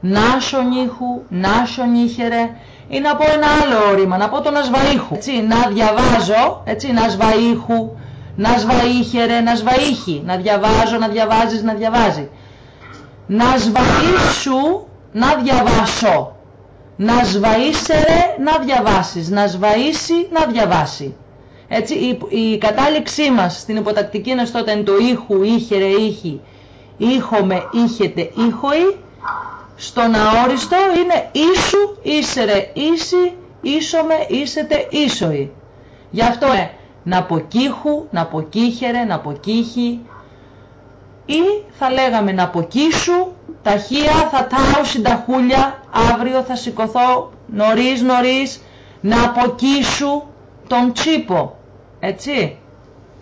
Να σονίχου, να σονίχερε. Ή να πω ένα άλλο ρήμα, να πω το να σβαΐχου. Έτσι, να διαβάζω, έτσι, να σβαΐχου, να σβαΐχερε, να σβαΐχει. Να διαβάζω, να διαβάζεις, να διαβάζει. Να σβαΐσου, να διαβάσω. Να σβαΐσερε, να διαβάσεις. Να σβαΐσει, να διαβάσει. Έτσι, η, η κατάληξή μας στην υποτακτική ενεστώτα είναι το ήχου, ήχερε, ήχη, ήχομε, ήχετε, ήχοη. Στον αόριστο είναι ίσου, ίσερε, ίσι, ίσομε, ίσετε, ίσοη. Γι' αυτό είναι να ποκύχου, να ποκύχερε, να ποκύχει. Ή θα λέγαμε να ποκύσου, ταχεία θα τάω συνταχούλια, αύριο θα σηκωθώ νωρίς νωρίς, να αποκύσου τον τσίπο. Έτσι.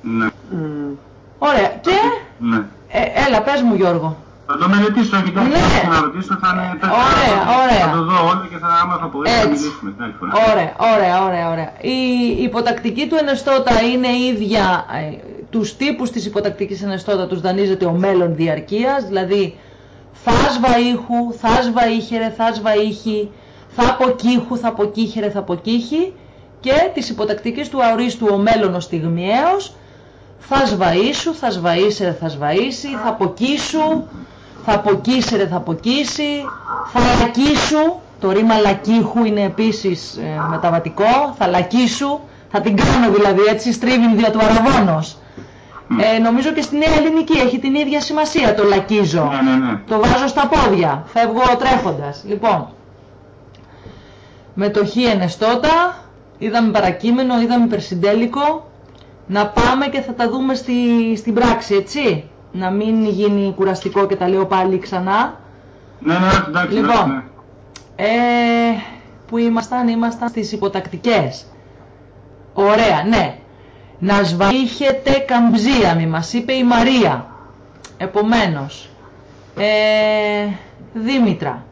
ναι, Μμ. Ωραία. Και, ναι. ε, έλα πες μου Γιώργο. Θα το μελετήσω, κοιτάξτε, Ναι. θα να ρωτήσω, θα είναι... θα- Ωραία, θα- ωραία. Θα το δω όλο και θα, άμα θα απορρέσει, θα Έτσι. μιλήσουμε την άλλη φορά. Ωραία, ωραία, ωραία, ωραία. Η υποτακτική του ενεστώτα είναι ίδια, ε, τους τύπους της υποτακτικής ενεστώτα τους δανείζεται ο μέλλον διαρκείας, δηλαδή θα σβαΐχου, θα σβαΐχερε, θα σβαΐχει, θα αποκύχου, θα αποκύχερε, θα αποκύχει και της υποτακτικής του αορίστου ο μέλλονος στιγμιαίος θα σβαΐσου, θα σβαΐσερε, θα σβαΐσει, θα αποκύσου, θα αποκύσερε, θα αποκύσει, θα λακίσου, το ρήμα λακίχου είναι επίσης ε, μεταβατικό, θα λακίσου, θα την κάνω δηλαδή έτσι, στρίβει δια του αραβόνος. Ε, νομίζω και στη Νέα Ελληνική έχει την ίδια σημασία το λακίζω. Ναι, ναι, ναι. Το βάζω στα πόδια, φεύγω τρέχοντας. Λοιπόν, με το χ ενεστώτα, είδαμε παρακείμενο, είδαμε περσιντέλικο, να πάμε και θα τα δούμε στη, στην πράξη, έτσι. Να μην γίνει κουραστικό και τα λέω πάλι ξανά. Ναι, ναι, εντάξει, Λοιπόν, εντάξει, ναι. Ε, που ήμασταν, ήμασταν στις υποτακτικές. Ωραία, ναι. Να σβαΐχετε καμψία, μη μας είπε η Μαρία. Επομένως, ε, Δήμητρα,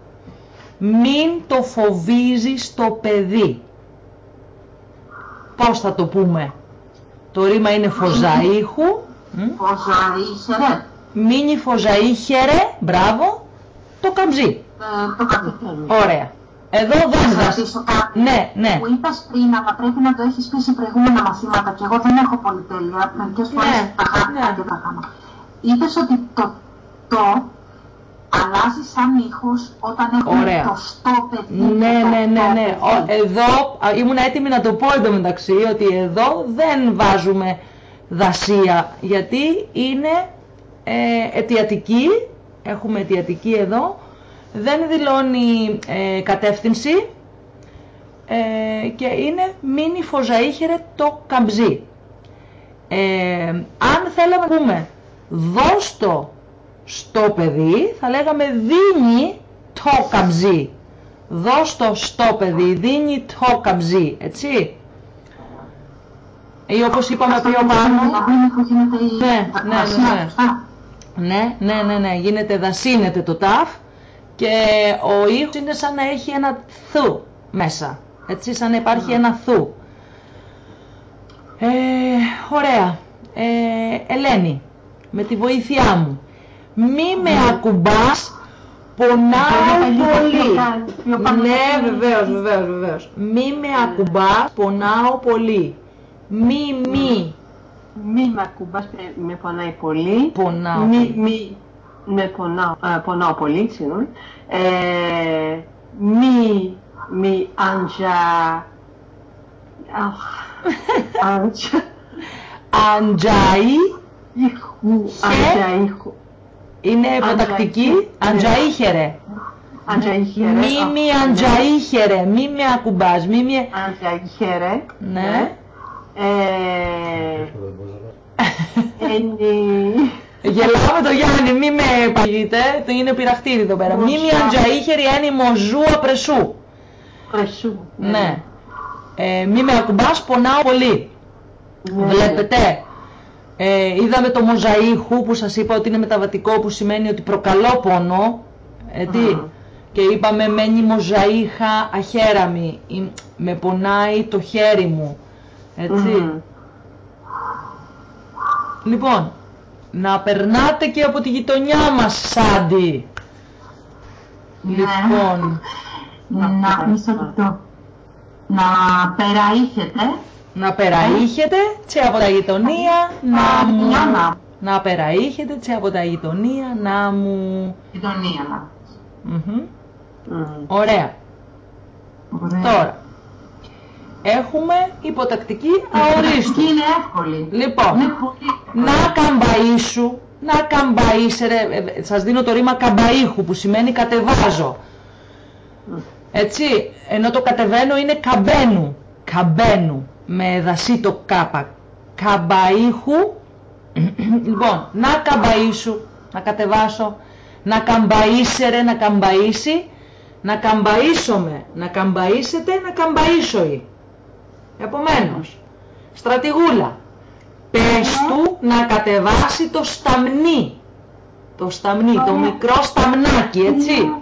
μην το φοβίζεις το παιδί. Πώς θα το πούμε. Το ρήμα είναι φωζαΐχου. μ, Ποζαΐσερε. Μίνι φωζαΐχερε, μπράβο, το καμψί. Ε, το κατευθύνει. Ωραία. Εδώ δεν Θα θα... ρωτήσω κάτι. Ναι, ναι. Που είπες πριν, αλλά πρέπει να το έχεις πει σε προηγούμενα μαθήματα και εγώ δεν έχω πολυτέλεια. Μερικές φορές Ναι, τα χάρηκα ναι. και τα κάνω. Είπες ότι το το αλλάζει σαν ήχος όταν έχουμε Ωραία. το στο παιδί. Ναι, και το ναι, ναι, το ναι. παιδί. Ο- Εδώ α, ήμουν έτοιμη να το πω εντωμεταξύ ότι εδώ δεν βάζουμε δασία γιατί είναι ε, αιτιατική, έχουμε αιτιατική εδώ, δεν δηλώνει ε, κατεύθυνση ε, και είναι μίνι φωζαΐχερε το καμψί. Ε, αν θέλαμε να πούμε δώσ' το στο παιδί, θα λέγαμε δίνει το καμψί. Δώσ' το στο παιδί, δίνει το καμψί, έτσι. Ή όπως είπαμε Αυτό πιο είναι πάνω, Δηλαδή ήχο γίνεται η Ναι, ναι, ναι, δοκιμασία, ναι. σωστά. ναι, ναι, ναι, ναι, γίνεται, δασύνεται το ταφ και ο ήχος είναι σαν να έχει ένα θου μέσα, έτσι, σαν να υπάρχει ένα θου. Ε, ωραία. Ε, Ελένη, με τη βοήθειά μου, μη με ακουμπάς, πονάω Πολύ λίγο πολύ. πιο πάνω, πιο πάνω. Ναι, βεβαίως, βεβαίως, βεβαίως. Μη με ακουμπάς, πονάω πολύ. Μη, μη, Μη με ακουμπάς, με- με πονάει πολύ. πονάω Μη, πολύ. μη, με πονάω, ε, πονάω πολύ, συγγνώμη. Ε, μη, μη, άντζα, αχ, [LAUGHS] άντζα, Αντζαΐ ήχου, Χε. Άντζα, ήχου, είναι υποτακτική. Αντζαΐχε. Αντζαΐχερε. άντζα, ήχερε. Μη μη αντζαΐχερε. Μη με ακουμπάς. Μη με... Άντζα, ήχερε. Ναι. Ε, ένι, Γελάω με το Γιάννη. Μη με παγείτε. Το είναι πειραχτήρι εδώ πέρα. Μη με αντζαΐχερε είναι μοζού απρεσού. πρεσού. Ναι. Ε, μη με ακουμπάς πονάω πολύ. Ναι. Βλέπετε. Ε, είδαμε το μοζαΐχου που σας είπα ότι είναι μεταβατικό που σημαίνει ότι προκαλώ πόνο. Έτσι. Μμμ. Και είπαμε μένει μοζαΐχα αχέραμη. Ή, Με πονάει το χέρι μου. Έτσι. Μμμ. Λοιπόν, να περνάτε και από τη γειτονιά μας, Σάντι. Ναι. Λοιπόν, Να, μισό λεπτό. Να περαΐχετε. Να περαΐχετε τσι από τα γειτονία, να μου... γειτονιά να. Να περαΐχετε τσι από τα γειτονία, να μου... Γειτονία να. Μμμ. Μμμ. Ωραία. Ωραία. Τώρα, έχουμε υποτακτική Η αορίστου. πρακτική είναι εύκολη. Λοιπόν, Είναι πολύ να καμπαΐσου, να καμπαΐσε, ρε, ε, ε, σας δίνω το ρήμα καμπαΐχου που σημαίνει κατεβάζω. Έτσι, ενώ το κατεβαίνω είναι καμπαίνου, καμπαίνου, με δασί το κάπα. Καμπαΐχου, λοιπόν, να καμπαΐσου, να κατεβάσω, να καμπαΐσερε, να καμπαΐσει, να καμπαΐσομαι, να καμπαΐσετε, να καμπαΐσοει. Επομένως, στρατηγούλα, πες του να κατεβάσει το σταμνί. Το σταμνί, το Ωραία. μικρό σταμνάκι, έτσι.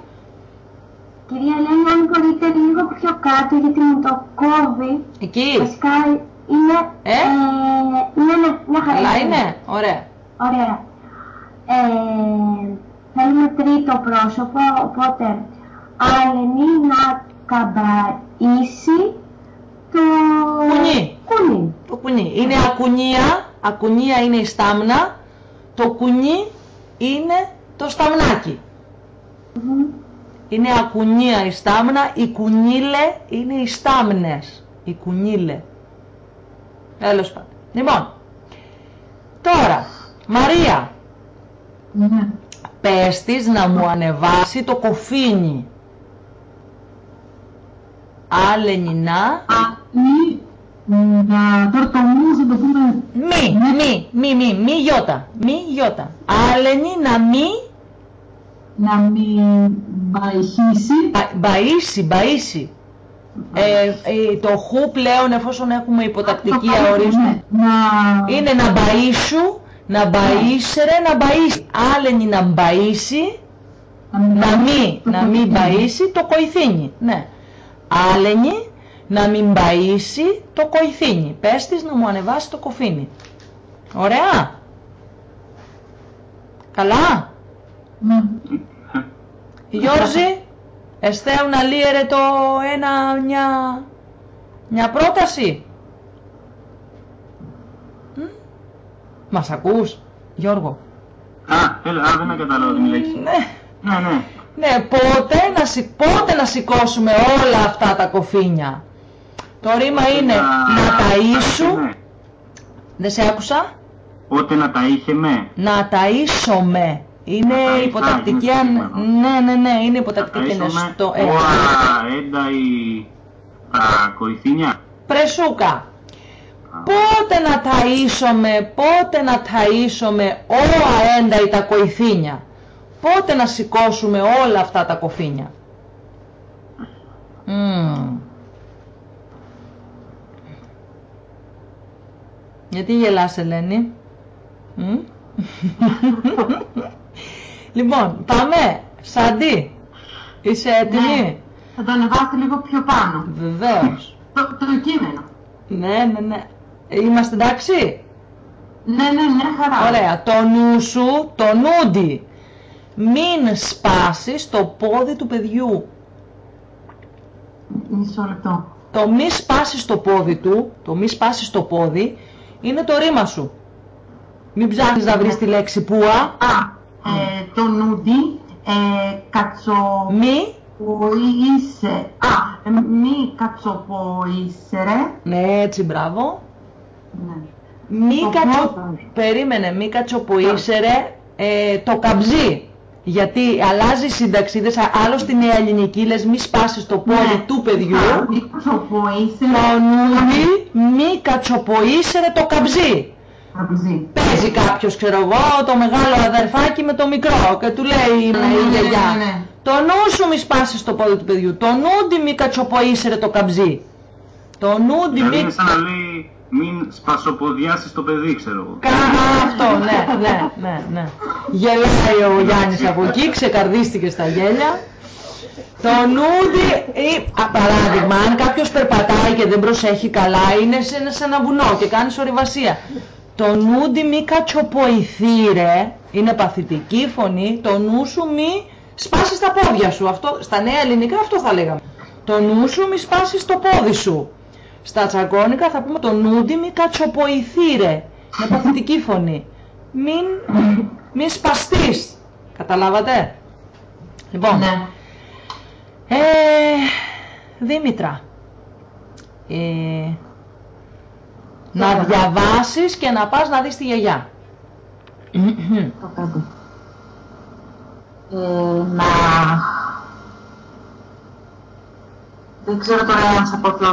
Κυρία Ελένη, αν μπορείτε λίγο πιο κάτω γιατί μου το κόβει. Εκεί. Βασικά είναι... Ε; ναι, ναι, μια χαρά. Καλά είναι. Ωραία. Ωραία. Ε, θέλουμε τρίτο πρόσωπο, οπότε Αλενή να καμπαΐσει το Κουνί. κουνί. Το κουνί. Είναι ακουνία, ακουνία είναι η στάμνα, το κουνί είναι το σταμνάκι. Είναι ακουνία η στάμνα, η κουνίλε είναι οι στάμνες. Η κουνίλε. Τέλος πάντων. Λοιπόν, τώρα, Μαρία, Ναι. πες της να μου ανεβάσει το κοφίνι. Άλενινά, Α, μη, να, τώρα το μου θα το πούμε, μη, μη, μη, μη, μη γιώτα, μη γιώτα. Άλενι να μη, να μην μπαϊχίσει, μπα- μπαΐσει, μπαΐσει. Ε, ε, το χου πλέον εφόσον έχουμε υποτακτική Το κάνω, αορίστου ναι, να, είναι να μπαΐσου, να μπαΐσερε, να μπαΐσει. Άλενι να μπαΐσει, να μην, το να μην κολλητή. μπαΐσει το κοηθίνι. Ναι. Άλενι να μην μπαΐσει το κοηθίνι. Πες της να μου ανεβάσει το κοφίνι. Ωραία. Καλά. Ναι. Γιώργη, εστέου να λύερε το ένα, μια, μια πρόταση. Μ; Μας ακούς, Γιώργο; Α, έλα, α, δεν με κατάλαβα την λέξη. Ναι. Ναι, ναι. Ναι, πότε να, σι- πότε να σηκώσουμε όλα αυτά τα κοφίνια; Το ρήμα είναι να ταΐσου, Ναι. δεν σε άκουσα, Πότε να τα είχε με. να ταΐσομαι. Είναι Να ταΐ- υποτακτική, α, είναι αν... στο ναι, ναι, ναι, είναι Τα υποτακτική, είναι ταΐσουμε στο ε. όα έντα η τα κοηθίνια. Πρεσούκα. Πότε να ταΐσομαι, πότε να ταΐσομαι όα έντα ή τα κοηθίνια. Πότε να σηκώσουμε όλα αυτά τα κοφίνια. Μμμ. Γιατί γελάς Ελένη; Μμ. [LAUGHS] [LAUGHS] λοιπόν, πάμε. Σαντί. Είσαι έτοιμη; Ναι. Θα το ανεβάσετε λίγο πιο πάνω. Βεβαίως. Το, το κείμενο. Ναι, ναι, ναι. Είμαστε εντάξει; Ναι, ναι, μια χαρά. Ωραία. Το νου σου, το νούντι. Μην σπάσεις το πόδι του παιδιού. Μισό λεπτό. Το μη σπάσεις το πόδι του, το μη σπάσεις το πόδι, είναι το ρήμα σου. Μην ψάχνεις να βρεις τη λέξη πουα. Α, ε, το νούντι, ε, κατσο... Μη, Ποίησε. Α, ε, μη κατσοποίησερε. ναι έτσι μπράβο. Ναι. Μη Το κατσο... πόδι. Περίμενε, μη κατσοποίησερε ε, το καμπζί. Γιατί αλλάζει η σύνταξη, δες, άλλο στη νέα ελληνική λες μη σπάσεις το πόδι Ναι. του παιδιού. Α, Μη κατσοποίησερε. Το νουδί μη κατσοποίησερε το καμπζί. Καμπζί. Παίζει κάποιος, ξέρω εγώ, το μεγάλο αδερφάκι με το μικρό και του λέει Ναι, ναι, ναι, η ναι, γιαγιά. ναι, ναι. Το νου σου μη σπάσεις το πόδι του παιδιού. Το νούντι μη κατσοποίησερε το καμπζί. Το νούντι Δηλαδή μη... είναι σαν να λέει μην σπασοποδιάσεις το παιδί, ξέρω εγώ. Κάνα αυτό, ναι, ναι, ναι, ναι. Γελάει ο Γιάννης από εκεί, ξεκαρδίστηκε στα γέλια. Το νούντι, ή, α, παράδειγμα, αν κάποιος περπατάει και δεν προσέχει καλά, είναι σε, σε ένα βουνό και κάνει ορειβασία. Το νούντι μη κατσοποηθήρε, είναι παθητική φωνή, το νου σου μη σπάσεις τα πόδια σου. Αυτό, στα νέα ελληνικά αυτό θα λέγαμε. Το νου σου μη σπάσεις το πόδι σου. Στα τσακώνικα θα πούμε το νούντι μη κατσοποηθήρε. Με παθητική φωνή. Μην, μην σπαστείς. Καταλάβατε; Λοιπόν, Ναι. ε, Δήμητρα, ε, να διαβάσεις και να πας να δεις τη γιαγιά. Το πέντε. Ε, να... Δεν ξέρω τώρα αν θα πω το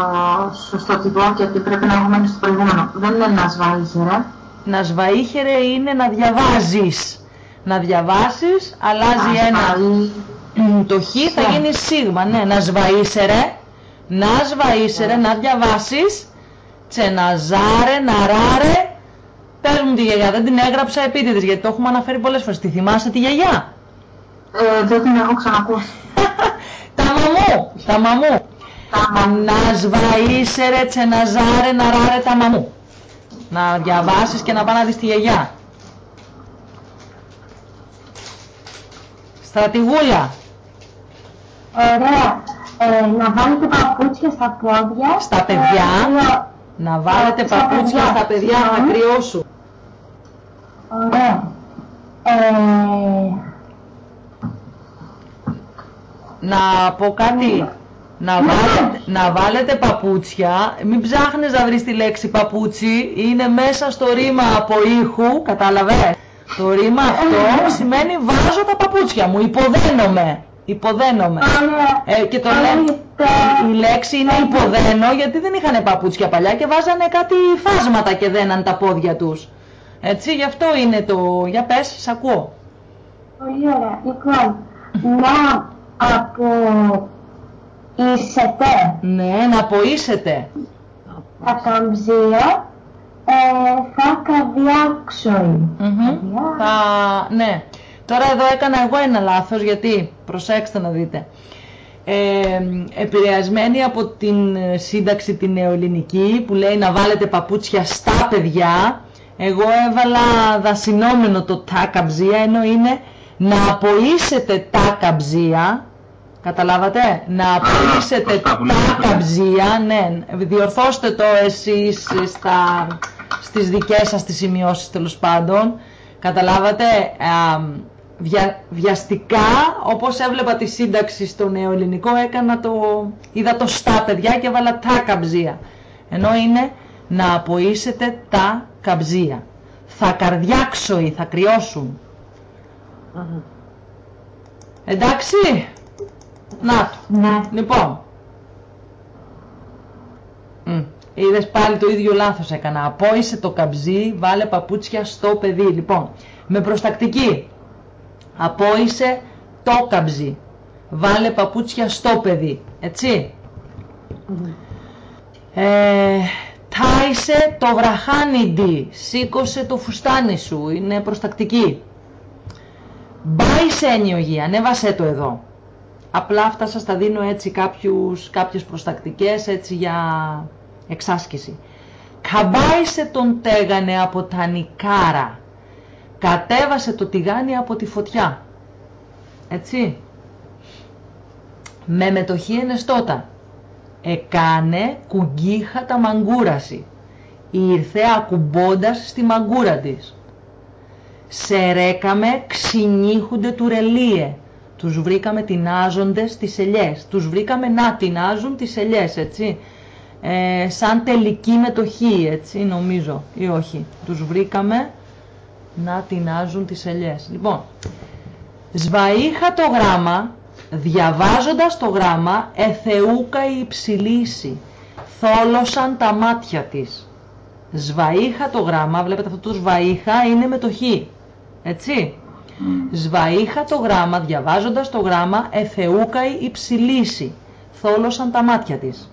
σωστό τύπο, γιατί πρέπει να έχω μείνει στο προηγούμενο. Δεν είναι να σβαΐσαι, Να σβαΐχερε είναι να διαβάζεις. Να διαβάσεις, αλλάζει ένα Μ, το χ θα Ναι. γίνει σίγμα, ναι, να σβαΐσερε, να σβαΐσερε, να διαβάσεις, τσεναζάρε, να ράρε, πες μου τη γιαγιά, δεν την έγραψα επίτηδες γιατί το έχουμε αναφέρει πολλές φορές, τη θυμάσαι τη γιαγιά; Ε, δεν την έχω ξανακούσει. [LAUGHS] τα μαμού, τα μαμού. Τα μαμού. Να σβαΐσερε, τσεναζάρε, να ράρε τα μαμού. Να διαβάσεις και να πάει να δεις τη γιαγιά. Στρατηγούλα. Ωραία. ε, να βάλετε παπούτσια στα πόδια. Στα παιδιά. Ε, Να βάλετε στα παπούτσια παιδιά. στα παιδιά να Συγγνώμη. κρυώσουν. Ωραία. Ε, Να πω κάτι. Να βάλετε, να βάλετε παπούτσια, μην ψάχνεις να βρεις τη λέξη παπούτσι, είναι μέσα στο ρήμα από ήχου, κατάλαβες; Το ρήμα αυτό σημαίνει βάζω τα παπούτσια μου, υποδένομαι, υποδένομαι. ωραία. Ε, και το λένε, η λέξη είναι υποδένω γιατί δεν είχαν παπούτσια παλιά και βάζανε κάτι φάσματα και δέναν τα πόδια τους. Έτσι, γι' αυτό είναι το... Για πες, σ' ακούω. Πολύ ωραία. Λοιπόν, να αποείσετε Ναι, να αποείσετε. τα καμψία ε, θα καδιάξω. Μμμ. Θα... Ναι. Τώρα εδώ έκανα εγώ ένα λάθος γιατί, προσέξτε να δείτε. Ε, επηρεασμένη από την ε, σύνταξη την νεοελληνική που λέει να βάλετε παπούτσια στα παιδιά εγώ έβαλα δασινόμενο το τα καμψία ενώ είναι να αποείσετε τα καμψία καταλάβατε; Να αποείσετε σωστά που τα λέτε. καμψία ναι διορθώστε το εσείς ε, στα, στις δικές σας τις σημειώσεις τέλος πάντων καταλάβατε; Α, βια- βιαστικά όπως έβλεπα τη σύνταξη στο νεοελληνικό έκανα το είδα το στα παιδιά και έβαλα τα καμψία ενώ είναι να αποείσετε τα καμψία θα καρδιάξω θα κρυώσουν εντάξει να το Ναι. Λοιπόν. Μμ. Είδες πάλι το ίδιο λάθος έκανα. Απόησε το καμπζί, βάλε παπούτσια στο παιδί. Λοιπόν, με προστακτική. Απόησε το καμπζί. Βάλε παπούτσια στο παιδί. Έτσι. Ε, τάισε το βραχάνιντι. Σήκωσε το φουστάνι σου. Είναι προστακτική. Μπάισε ένιωγη. Ανέβασέ το εδώ. Απλά αυτά σας τα δίνω έτσι κάποιους, κάποιες προστακτικές έτσι για εξάσκηση. Καμπάισε τον τέγανε από τα νικάρα. Κατέβασε το τηγάνι από τη φωτιά. Έτσι. Με μετοχή ενεστώτα. Εκάνε κουγκίχα τα μαγκούραση. Ήρθε ακουμπώντας στη μαγκούρα της. Σερέκαμε ξυνήχουντε του ρελίε. Τους βρήκαμε τεινάζοντες στις ελιές. Τους βρήκαμε να τεινάζουν τις ελιές, έτσι. Ε, σαν τελική μετοχή, έτσι, νομίζω, ή όχι. Τους βρήκαμε να τεινάζουν τις ελιές. Λοιπόν, σβαΐχα το γράμμα, διαβάζοντας το γράμμα, εθεούκα η υψηλήση. Θόλωσαν τα μάτια της. Σβαΐχα το γράμμα, βλέπετε αυτό το σβαΐχα είναι μετοχή. Έτσι. Σβαΐχα το γράμμα, διαβάζοντας το γράμμα, εθεούκαη υψηλήση. Θόλωσαν τα μάτια της.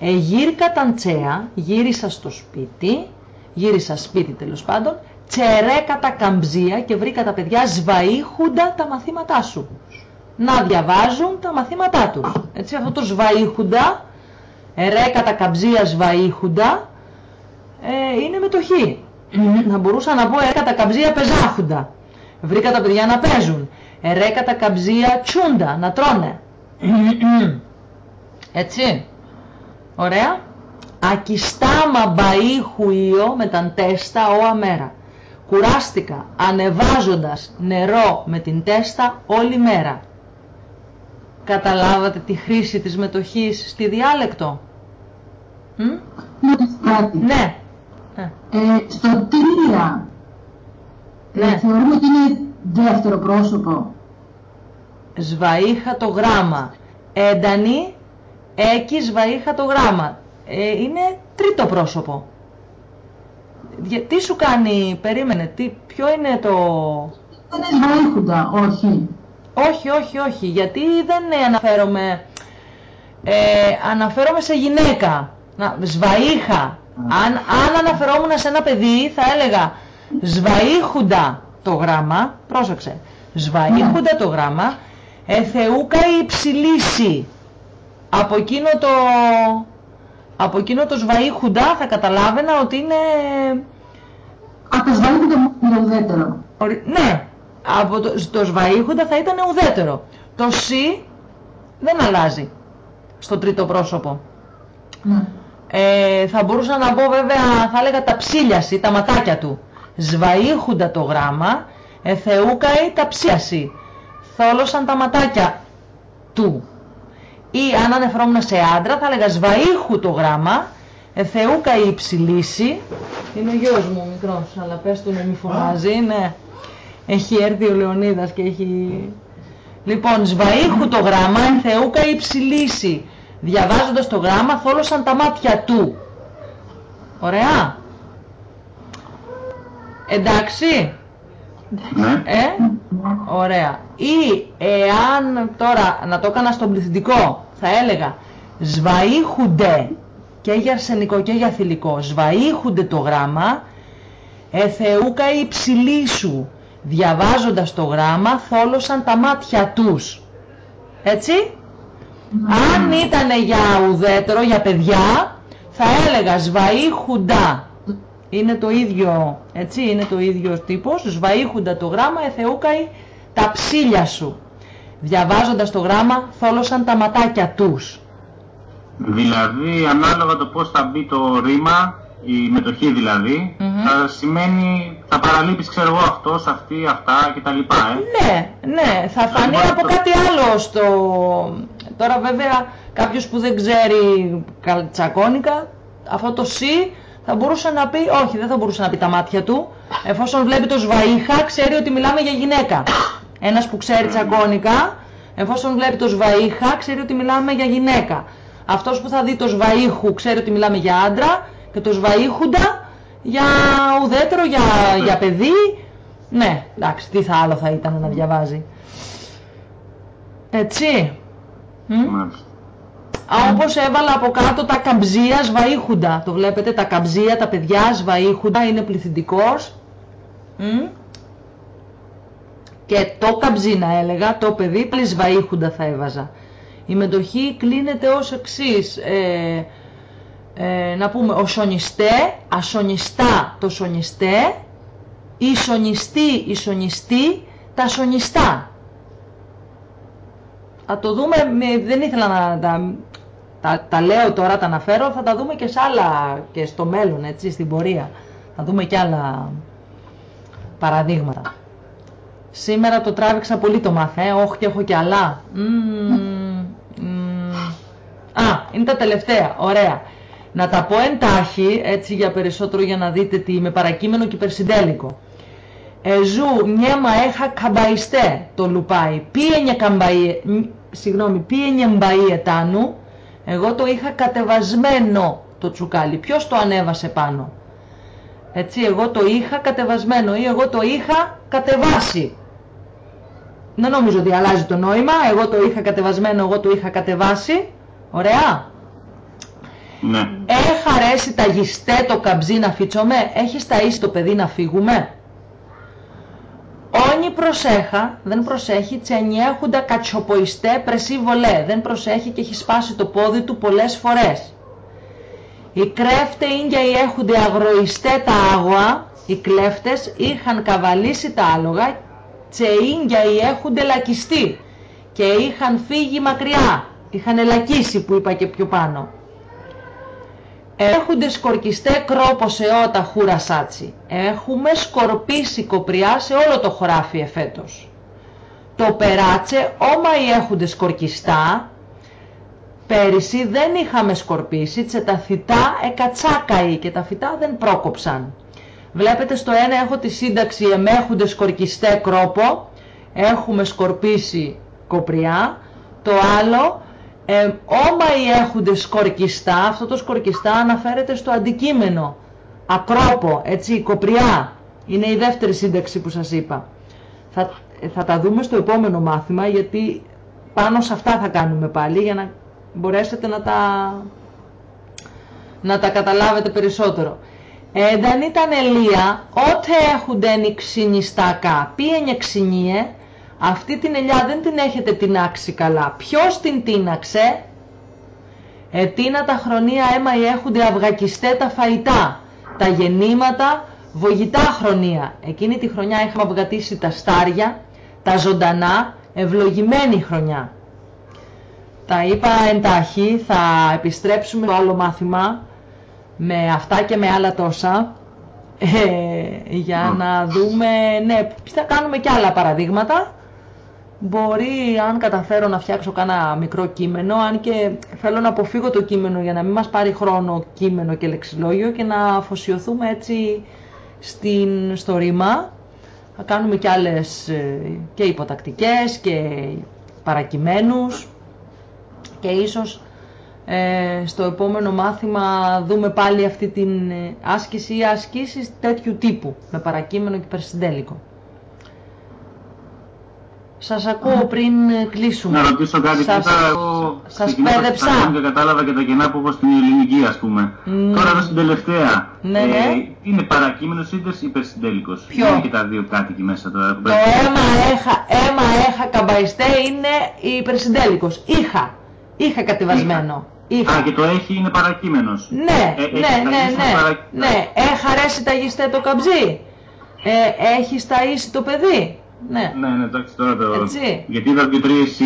Εγύρκα ταντσέα, γύρισα στο σπίτι, γύρισα σπίτι τέλος πάντων, τσερέκα τα καμψία και βρήκα τα παιδιά σβαΐχουντα τα μαθήματά σου. Να διαβάζουν τα μαθήματά τους. Έτσι αυτό το σβαΐχουντα, ερέκα τα καμψία σβαΐχουντα, ε, είναι μετοχή. να μπορούσα να πω έκα τα καμψία πεζάχουντα. Βρήκα τα παιδιά να παίζουν. Ερέκα τα καμψία τσούντα, να τρώνε. Έτσι. Ωραία. Ακιστάμα μπαΐχου ίο με ταν τέστα ο αμέρα. Κουράστηκα ανεβάζοντας νερό με την τέστα όλη μέρα. Καταλάβατε τη χρήση της μετοχής στη διάλεκτο; Μ; Να ρωτήσω κάτι. Ναι. Ε, Ε, στο τρία, Ναι. ε, θεωρούμε ότι είναι δεύτερο πρόσωπο. Σβαΐχα το γράμμα. Έντανη, έκει σβαΐχα το γράμμα. Ε, είναι τρίτο πρόσωπο. Για- Τι σου κάνει, περίμενε, τι, ποιο είναι το... Δεν είναι σβαΐχουντα, όχι. Όχι, όχι, όχι, γιατί δεν ε, αναφέρομαι... Ε, αναφέρομαι σε γυναίκα. Να, σβαΐχα. Αν, αν αναφερόμουν σε ένα παιδί θα έλεγα σβαΐχουντα το γράμμα, πρόσεξε, σβαΐχουντα το γράμμα, εθεούκα η υψηλήση. Από εκείνο το, από εκείνο το σβαΐχουντα θα καταλάβαινα ότι είναι Από το σβαΐχουντα είναι το ουδέτερο. Ορι- Ναι, από το, το σβαΐχοντα θα ήταν ουδέτερο. Το σι δεν αλλάζει στο τρίτο πρόσωπο. Ναι. Ε, θα μπορούσα να πω βέβαια, θα έλεγα τα ψήλιαση, τα ματάκια του. Σβαΐχουντα το γράμμα, εθεούκαει τα ψήλιαση. Θόλωσαν τα ματάκια του. Ή αν ανεφερόμουν σε άντρα θα έλεγα σβαΐχου το γράμμα, εθεούκαει η ψηλίση. Είναι ο γιος μου ο μικρός, αλλά πες του να μη φωνάζει, ναι. Έχει έρθει ο Λεωνίδας και έχει... Λοιπόν, σβαΐχου το γράμμα, εθεούκα η ψηλίση. Διαβάζοντας το γράμμα, θόλωσαν τα μάτια του. Ωραία. Εντάξει. Ναι. Ε, ωραία. Ή εάν τώρα να το έκανα στον πληθυντικό, θα έλεγα σβαΐχουνται και για αρσενικό και για θηλυκό, σβαΐχουνται το γράμμα, εθεούκα η ψηλή σου. Διαβάζοντας το γράμμα, θόλωσαν τα μάτια τους. Έτσι. Αν ήταν για ουδέτερο, για παιδιά, θα έλεγα σβαΐχουντα. Είναι το ίδιο, έτσι, είναι το ίδιο τύπος. Σβαΐχουντα το γράμμα, εθεούκαει τα ψήλια σου. Διαβάζοντας το γράμμα, θόλωσαν τα ματάκια τους. Δηλαδή, ανάλογα το πώς θα μπει το ρήμα, η μετοχή δηλαδή, θα σημαίνει, θα παραλείπεις ξέρω εγώ αυτός, αυτή, αυτά κτλ. Ε. Ναι, ναι, θα φανεί μπορεί από το- κάτι άλλο στο... Τώρα βέβαια κάποιος που δεν ξέρει καλτσακόνικα, αυτό το σι θα μπορούσε να πει, όχι δεν θα μπορούσε να πει τα μάτια του, εφόσον βλέπει το σβαΐχα ξέρει ότι μιλάμε για γυναίκα. Ένας που ξέρει τσακώνικα, εφόσον βλέπει το σβαΐχα ξέρει ότι μιλάμε για γυναίκα. Αυτός που θα δει το σβαΐχου ξέρει ότι μιλάμε για άντρα και το σβαΐχουντα για ουδέτερο, για, για παιδί. Ναι, εντάξει, τι θα άλλο θα ήταν να διαβάζει. Έτσι. Μμ. Μάλιστα. Α, όπως έβαλα από κάτω τα καμψία σβαΐχουντα. Το βλέπετε, τα καμψία, τα παιδιά σβαΐχουντα, είναι πληθυντικός. Μμ. Και το καμψίνα έλεγα, το παιδί, πάλι σβαΐχουντα θα έβαζα. Η μετοχή κλείνεται ως εξής. Ε, ε, να πούμε, ο σονιστέ, ασονιστά το σονιστέ, η σονιστή, η σονιστή, τα σονιστά. Θα το δούμε, με- δεν ήθελα να τα, τα, τα λέω τώρα, τα αναφέρω, θα τα δούμε και σε άλλα, και στο μέλλον, έτσι, στην πορεία. Θα δούμε και άλλα παραδείγματα. Σήμερα το τράβηξα πολύ το μάθε, ε, όχι και έχω και άλλα. Μμμ, μμμ. Α, είναι τα τελευταία, ωραία. Να τα πω εντάχει, έτσι για περισσότερο για να δείτε τι με παρακείμενο και υπερσυντέλικο. Εζού νιέμα έχα καμπαϊστέ το λουπάι. Πήγαινε καμπαϊ, μ, συγγνώμη, πήγαινε μπαΐ ετάνου. Εγώ το είχα κατεβασμένο το τσουκάλι. Ποιος το ανέβασε πάνω; Έτσι, εγώ το είχα κατεβασμένο ή εγώ το είχα κατεβάσει; Δεν νομίζω ότι αλλάζει το νόημα. Εγώ το είχα κατεβασμένο, εγώ το είχα κατεβάσει. Ωραία. Ναι. Έχ αρέσει τα γιστέ το καμπζί να φύτσομε. Έχεις ταΐσει το παιδί να φύγουμε; Όνι προσέχα, δεν προσέχει, τσενιέχουντα κατσοποϊστέ πρεσί βολέ. Δεν προσέχει και έχει σπάσει το πόδι του πολλές φορές. Οι κρέφτε ίγκια οι έχουντε αγροϊστέ τα άγωα, οι κλέφτες είχαν καβαλήσει τα άλογα τσε ίγκια οι έχουντε λακιστεί και είχαν φύγει μακριά, είχαν ελακίσει που είπα και πιο πάνω. Έχουντε σκορκιστέ κρόπο σε ότα χούρα σάτσι. Έχουμες σκορπίσει κοπριά σε όλο το χωράφι εφέτος. Το περάτσε όμα οι έχουντε σκορκιστά. Πέρυσι δεν είχαμε σκορπίσει, τσε τα θητά εκατσάκαει και τα φυτά δεν πρόκοψαν. Βλέπετε στο ένα έχω τη σύνταξη εμέχονται σκορκιστέ κρόπο, έχουμες σκορπίσει κοπριά. Το άλλο ε, όμα οι έχονται σκορκιστά, αυτό το σκορκιστά αναφέρεται στο αντικείμενο. Ακρόπο, έτσι, κοπριά. Είναι η δεύτερη σύνταξη που σας είπα. Θα, ε, θα τα δούμε στο επόμενο μάθημα γιατί πάνω σε αυτά θα κάνουμε πάλι για να μπορέσετε να τα, να τα καταλάβετε περισσότερο. Ε, δεν ήταν ελία, ότε έχουνται ξυνιστάκα, πήγαινε ξυνίε, αυτή την ελιά δεν την έχετε τεινάξει καλά. Ποιος την τίναξε; Ετίνα τα χρονία αίμα οι έχουνται αυγακιστέ τα φαϊτά, τα γεννήματα βογητά χρονία. Εκείνη τη χρονιά είχαμε αυγατήσει τα στάρια, τα ζωντανά, ευλογημένη χρονιά. Τα είπα εντάχει, θα επιστρέψουμε στο άλλο μάθημα με αυτά και με άλλα τόσα ε, για να δούμε, ναι, θα κάνουμε και άλλα παραδείγματα. Μπορεί, αν καταφέρω να φτιάξω κάνα μικρό κείμενο, αν και θέλω να αποφύγω το κείμενο για να μην μας πάρει χρόνο κείμενο και λεξιλόγιο και να αφοσιωθούμε έτσι στην, στο ρήμα. Θα κάνουμε και άλλες ε, και υποτακτικές και παρακειμένους και ίσως ε, στο επόμενο μάθημα δούμε πάλι αυτή την ε, άσκηση ή ασκήσεις τέτοιου τύπου με παρακείμενο και περσυντέλικο. Σας ακούω πριν κλείσουμε. Να ρωτήσω κάτι σας, θα σας πέδεψα. Και κατάλαβα και τα κενά που έχω στην ελληνική ας πούμε. Mm. Τώρα εδώ στην τελευταία. Ναι, ναι. Ε, είναι παρακείμενος ή υπερσυντέλικος; Ποιο; Είναι και τα δύο κάτοικοι μέσα τώρα. Το αίμα έχα, αίμα έχα καμπαϊστέ είναι υπερσυντέλικος. Είχα. Είχα κατεβασμένο. Είχα. Α, και το έχει είναι παρακείμενος. Ναι, Ε, ναι, έχεις ναι, ταγίσει ναι, παρα- ναι. Έχα ρέσει τα γιστέ το καμπζί. Ε, έχεις ταΐσει το παιδί. Ναι. Ναι, ναι, εντάξει τώρα το. Έτσι. Γιατί είδα δύο-τρεις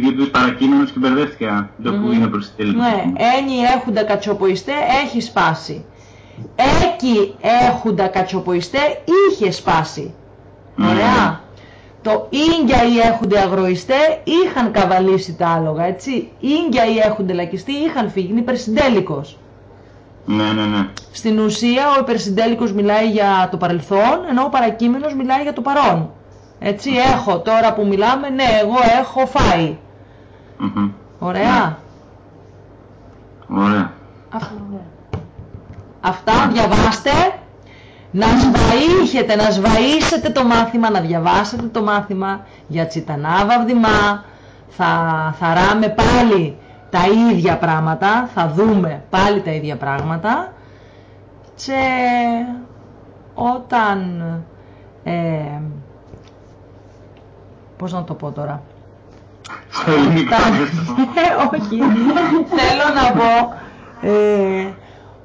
δύο-τρεις παρακείμενους και μπερδεύτηκα. Το που είναι προς τη τελική. Ναι, ένι έχουντα κατσοποϊστέ έχει σπάσει. Έκι έχουντα κατσοποϊστέ είχε σπάσει. Ναι. Ωραία. Το ίγκια ή έχουντε αγροϊστέ είχαν καβαλήσει τα άλογα, έτσι. Ίγκια ή έχουντε λακιστεί είχαν φύγει, είναι υπερσυντέλικος. Ναι, ναι, ναι. Στην ουσία ο υπερσυντέλικος μιλάει για το παρελθόν, ενώ ο παρακείμενος μιλάει για το παρόν. Έτσι, έχω τώρα που μιλάμε, ναι, εγώ έχω φάει. Μμμ. Ωραία. Ωραία. Αυτά. Αυτά διαβάστε. Να σβαΐχετε, να σβαΐσετε το μάθημα, να διαβάσετε το μάθημα για τσιτανάβα βδημά. Θα, θα ράμε πάλι τα ίδια πράγματα, θα δούμε πάλι τα ίδια πράγματα και όταν ε, πώς να το πω τώρα; Στα ελληνικά. Αυτά- δες το. Ε, Όχι. Θέλω να πω ε,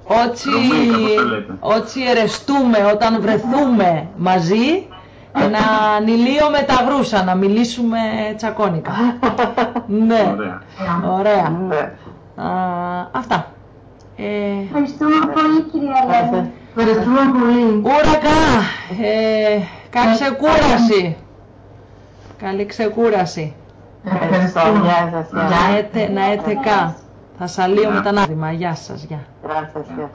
ότι, Ρωμαϊκά, πώς τα λέτε. ότι ερεστούμε όταν βρεθούμε μαζί να ανηλύουμε τα γρούσα, να μιλήσουμε τσακώνικα. ναι, Ωραία. ωραία. Ναι. Α, αυτά. Ε, Ευχαριστούμε πολύ κυρία Ελένη. Ευχαριστούμε πολύ. ούρακα, ε, καλή ξεκούραση. Καλή ξεκούραση. Ευχαριστώ. Γεια σας. Γεια. Να έτε, να έτε κα. Θα σαλείω με τα νάδημα. Γεια σας, γεια. Γεια σας. Γεια.